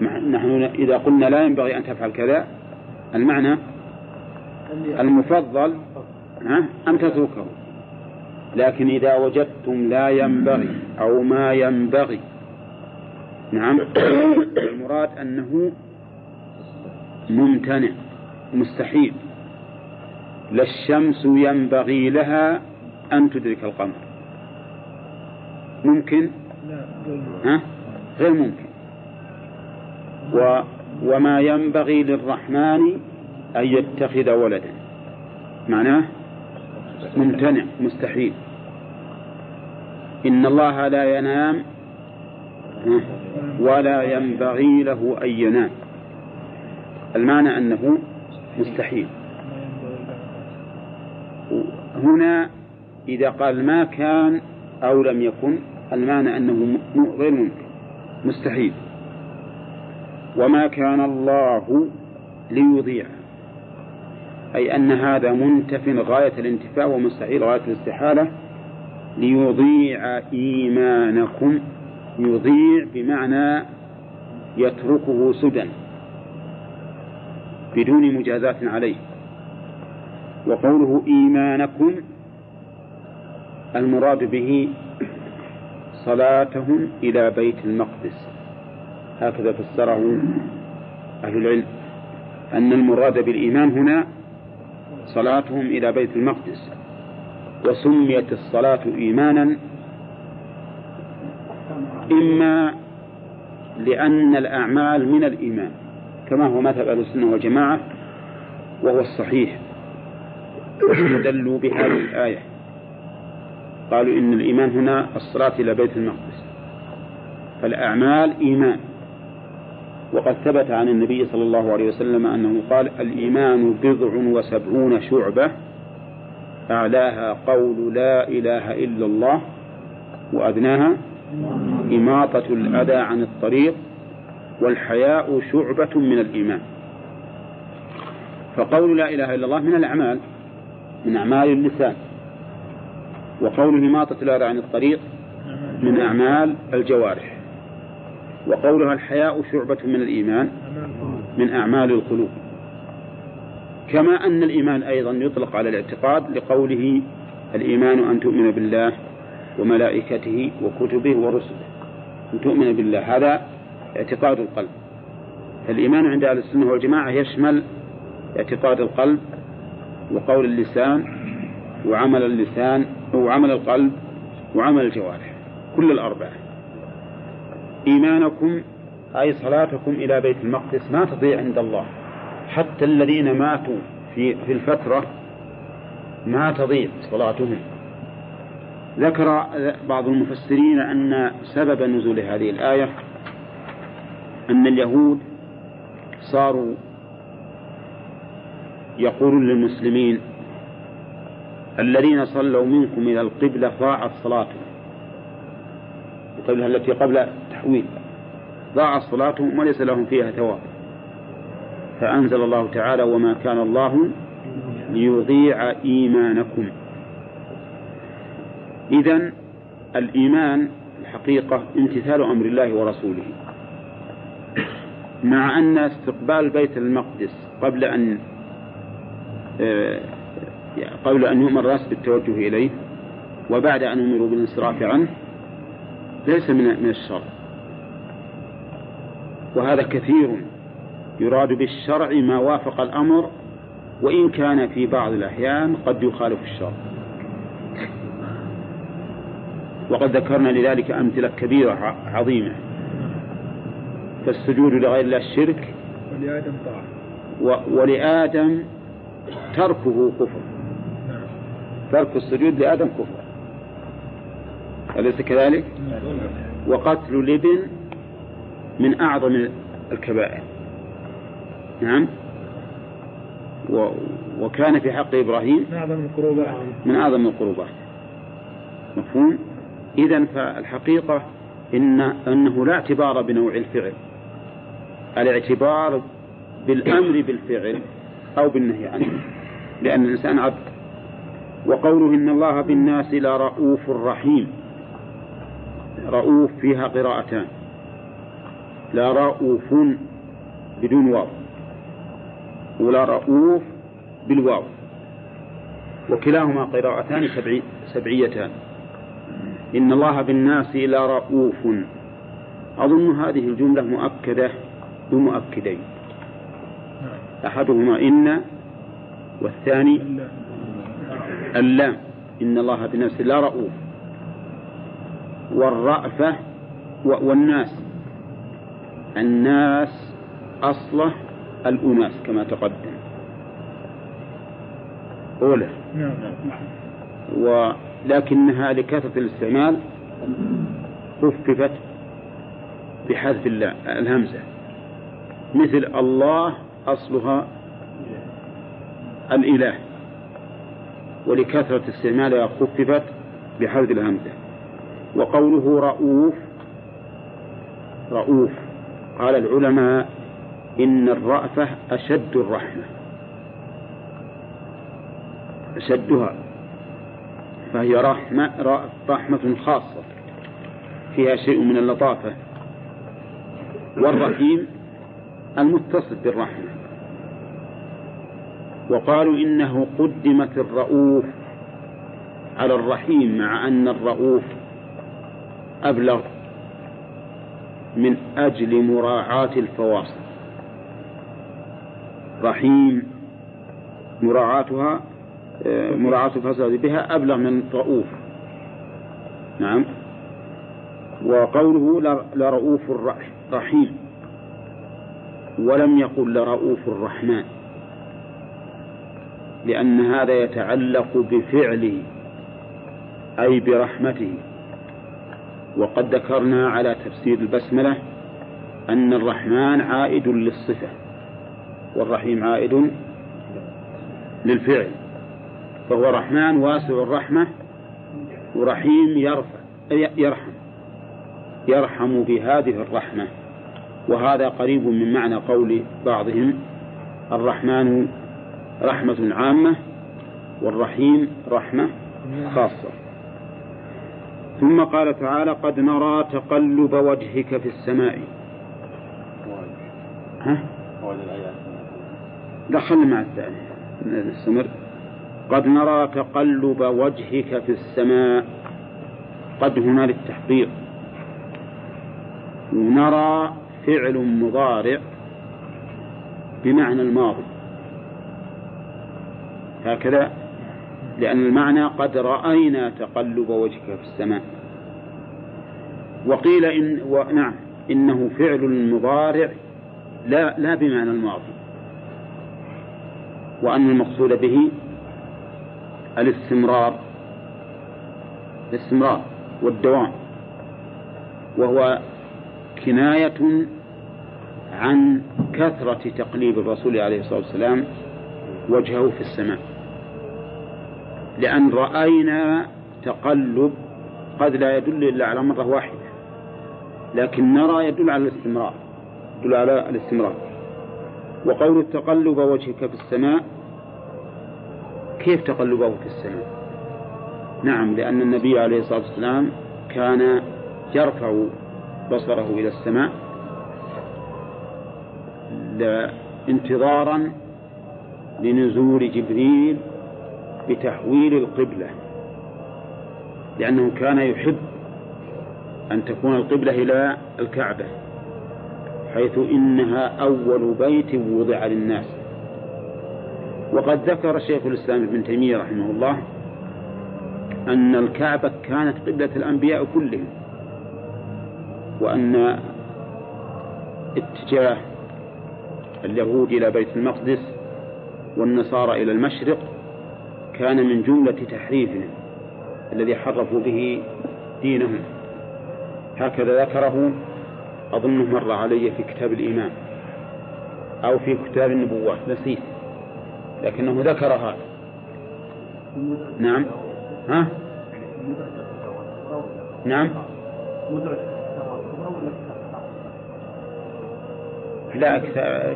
نحن إذا قلنا لا ينبغي أن تفعل كذا المعنى المفضل أن تتركه. لكن إذا وجدتم لا ينبغي أو ما ينبغي نعم المراد أنه ممتنع مستحيل. لا الشمس ينبغي لها أن تدرك القمر. ممكن ها؟ غير ممكن. و وما ينبغي للرحمن أن يتخذ ولدا. معناه؟ ممتنع مستحيل. إن الله لا ينام ولا ينبغي له أن ينام. المعنى أنه مستحيل. هنا إذا قال ما كان أو لم يكن المعنى أنه غير ممكن مستحيل. وما كان الله ليضيع أي أن هذا منتف غاية الانتفاء ومستحيل غاية الاستحالة ليضيع إيمانكم يضيع بمعنى يتركه سدى بدون مجازاة عليه. وقوله إيمانكم المراد به صلاتهم إلى بيت المقدس. هكذا فسره أهل العلم أن المراد بالإيمان هنا صلاتهم إلى بيت المقدس وسميت الصلاة إيمانا إما لأن الأعمال من الإيمان كما هو مذهب أهل السنة والجماعة وهو الصحيح. استدلوا بهذه الآية. قالوا إن الإيمان هنا الصلاة إلى بيت المقدس. فالأعمال إيمان. وقد ثبت عن النبي صلى الله عليه وسلم أنه قال الإيمان بضع وسبعون شعبة أعلاها قول لا إله إلا الله وأدناها إماطة الأذى عن الطريق والحياء شعبة من الإيمان. فقول لا إله إلا الله من الأعمال من أعمال اللسان. وقول إماطة الأذى عن الطريق من أعمال الجوارح. وقولها الحياء شعبة من الإيمان من أعمال القلوب. كما أن الإيمان أيضا يطلق على الاعتقاد لقوله الإيمان أن تؤمن بالله وملائكته وكتبه ورسله. أن تؤمن بالله هذا اعتقاد القلب. فالإيمان عند أهل السنة والجماعة يشمل اعتقاد القلب وقول اللسان وعمل اللسان وعمل القلب وعمل الجوارح كل الأربعة إيمانكم أي صلاتكم إلى بيت المقدس ما تضيع عند الله. حتى الذين ماتوا في في الفترة ما تضيع صلاتهم. ذكر بعض المفسرين أن سبب نزول هذه الآية أن اليهود صاروا يقول للمسلمين الذين صلوا منكم إلى القبلة ضاعت صلاتهم. القبلة التي قبل التحويل ضاعت صلاتهم وليس لهم فيها ثواب. فأنزل الله تعالى وما كان الله ليضيع إيمانكم. إذا الإيمان الحقيقة امتثال أمر الله ورسوله. مع أن استقبال بيت المقدس قبل أن آه، قبل أن يؤمر الناس بالتوجه إليه وبعد أن أمروا بالانصراف عنه ليس من من الشرع. وهذا كثير يراد بالشرع ما وافق الأمر وإن كان في بعض الأحيان قد يخالف الشرع. وقد ذكرنا لذلك أمثلة كبيرة عظيمة. فالسجود لغير الله الشرك ولآدم طاعة. ولآدم تركه كفر. ترك السجود لآدم كفر. أليس كذلك؟ وقتل الابن من أعظم الكبائر. نعم. و وكان في حق إبراهيم من أعظم القربات. من أعظم القربات. مفهوم؟ إذا فالحقيقة إن أنه لا اعتبار بنوع الفعل. الاعتبار بالأمر بالفعل أو بالنهي عنه. لأن الإنسان عبد وقوله إن الله بالناس لرؤوف رحيم. رؤوف فيها قراءتان. لا رؤوف بدون واو. ولا رؤوف بالواو. وكلاهما قراءتان سبعي سبعيتان. إن الله بالناس لرؤوف. أظن هذه الجملة مؤكدة بمؤكدين. أحدهما إن والثاني اللام إن الله بالناس لا رؤوف. والرأفة والناس. الناس أصله الأناس كما تقدم. أولى. نعم. ولكنها لكثرة الاستعمال خففت بحذف الله الهمزة. مثل الله أصلها الإله. ولكثرة استعمالها خففت بحذف الهمزة. وقوله رؤوف رؤوف قال العلماء إن الرأفة أشد الرحمة. أشدها. فهي رحمة رحمة خاصة. فيها شيء من اللطافة. والرحيم المتصف بالرحمة. وقالوا إنه قدمت الرؤوف على الرحيم مع أن الرؤوف أبلغ من أجل مراعاة الفواصل. رحيم مراعاتها مراعاة الفصل بها أبلغ من رؤوف. نعم. وقوله لرؤوف رحيم ولم يقل لرؤوف الرحمن. لأن هذا يتعلق بفعله أي برحمته وقد ذكرنا على تفسير البسملة أن الرحمن عائد للصفة والرحيم عائد للفعل. فهو رحمن واسع الرحمة ورحيم يرفع يرحم يرحم بهذه الرحمة. وهذا قريب من معنى قول بعضهم الرحمن رحمة عامة والرحيم رحمة خاصة. ثم قال تعالى قد نرى تقلب وجهك في السماء. ها؟ دخلنا مع الثاني. نستمر قد نرى تقلب وجهك في السماء. قد هنا للتحقيق نرى فعل مضارع بمعنى الماضي. هكذا لأن المعنى قد رأينا تقلب وجهك في السماء. وقيل إن ونعم إنه فعل مضارع لا لا بمعنى الماضي. وأن المقصود به الاستمرار الاستمرار والدوام. وهو كناية عن كثرة تقليب الرسول عليه الصلاة والسلام وجهه في السماء. لأن رأينا تقلب قد لا يدل إلا على مرة واحدة لكن نرى يدل على الاستمرار يدل على الاستمرار. وقول التقلب وجهك في السماء كيف تقلبه في السماء؟ نعم لأن النبي عليه الصلاة والسلام كان يرفع بصره إلى السماء انتظارا لنزول جبريل بتحويل القبلة لأنه كان يحب أن تكون القبلة إلى الكعبة حيث إنها أول بيت وضع للناس. وقد ذكر شيخ الإسلام ابن تيمية رحمه الله أن الكعبة كانت قبلة الأنبياء كلهم وأن اتجاه اليهود إلى بيت المقدس والنصارى إلى المشرق كان من جملة تحريفهم الذي حرفوا به دينهم. هكذا ذكره أظنه مر علي في كتاب الإيمان أو في كتاب النبوات نسيت لكنه ذكر هذا. نعم. ها؟ نعم. لا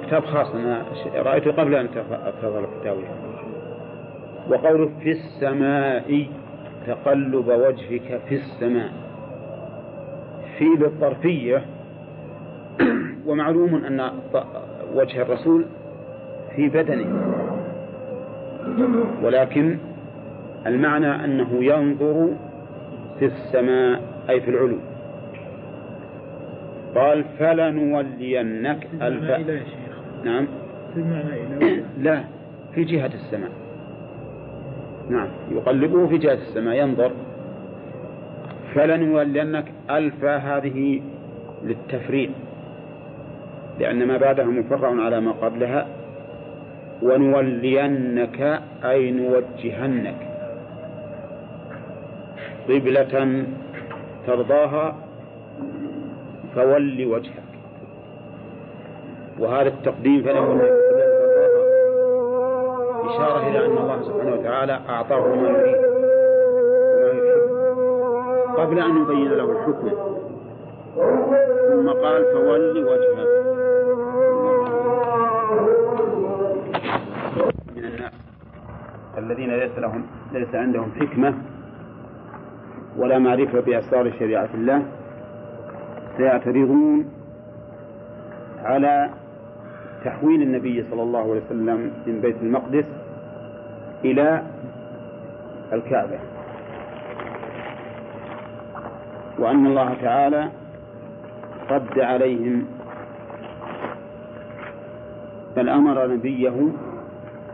كتاب خاص أنا رأيته قبل أن تفضل الكتاب وقوله في السماء تقلب وجهك في السماء. في للظرفية ومعلوم أن وجه الرسول في بدنه. ولكن المعنى أنه ينظر في السماء أي في العلو. قال فلنولينك الف نعم. في المعنى لا في جهة السماء. نعم. يقلبه في جهة السماء ينظر. فلنولينك ألف هذه للتفريق لأن ما بعدها مفرع على ما قبلها. ونولينك أي نوجهنك. قبلة ترضاها فول وجهك. وهذا التقديم فله إشارة إلى أن الله سبحانه وتعالى أعطاه ما يريد قبل أن يبين له الحكم ثم قال فول وجهك من الناس الذين ليس لهم ليس عندهم حكمة ولا معرفة بأسرار شريعة الله سيعترضون على تحويل النبي صلى الله عليه وسلم من بيت المقدس إلى الكعبة. وأن الله تعالى رد عليهم بل أمر نبيه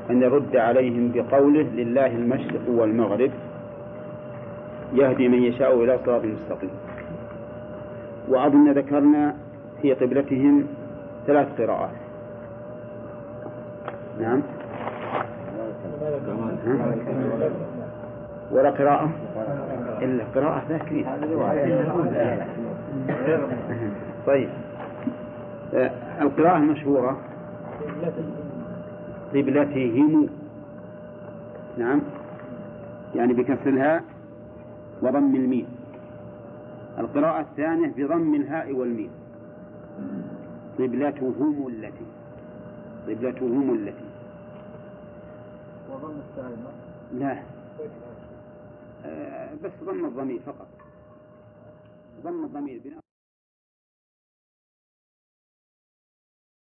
أن يرد عليهم بقوله لله المشرق والمغرب يهدي من يشاء إلى صراط مستقيم. وأظن ذكرنا في قبلتهم ثلاث قراءات. نعم. ولا قراءة؟ إلا قراءة ذاكرين طيب. القراءة المشهورة. قبلتهم نعم. يعني بكسر الهاء وضم الميم. القراءة الثانية بضم الهاء والميم. قبلتهم التي. قبلتهم التي. وظن الثالث لا. بس ضم الضمير فقط. ضم الضمير بناء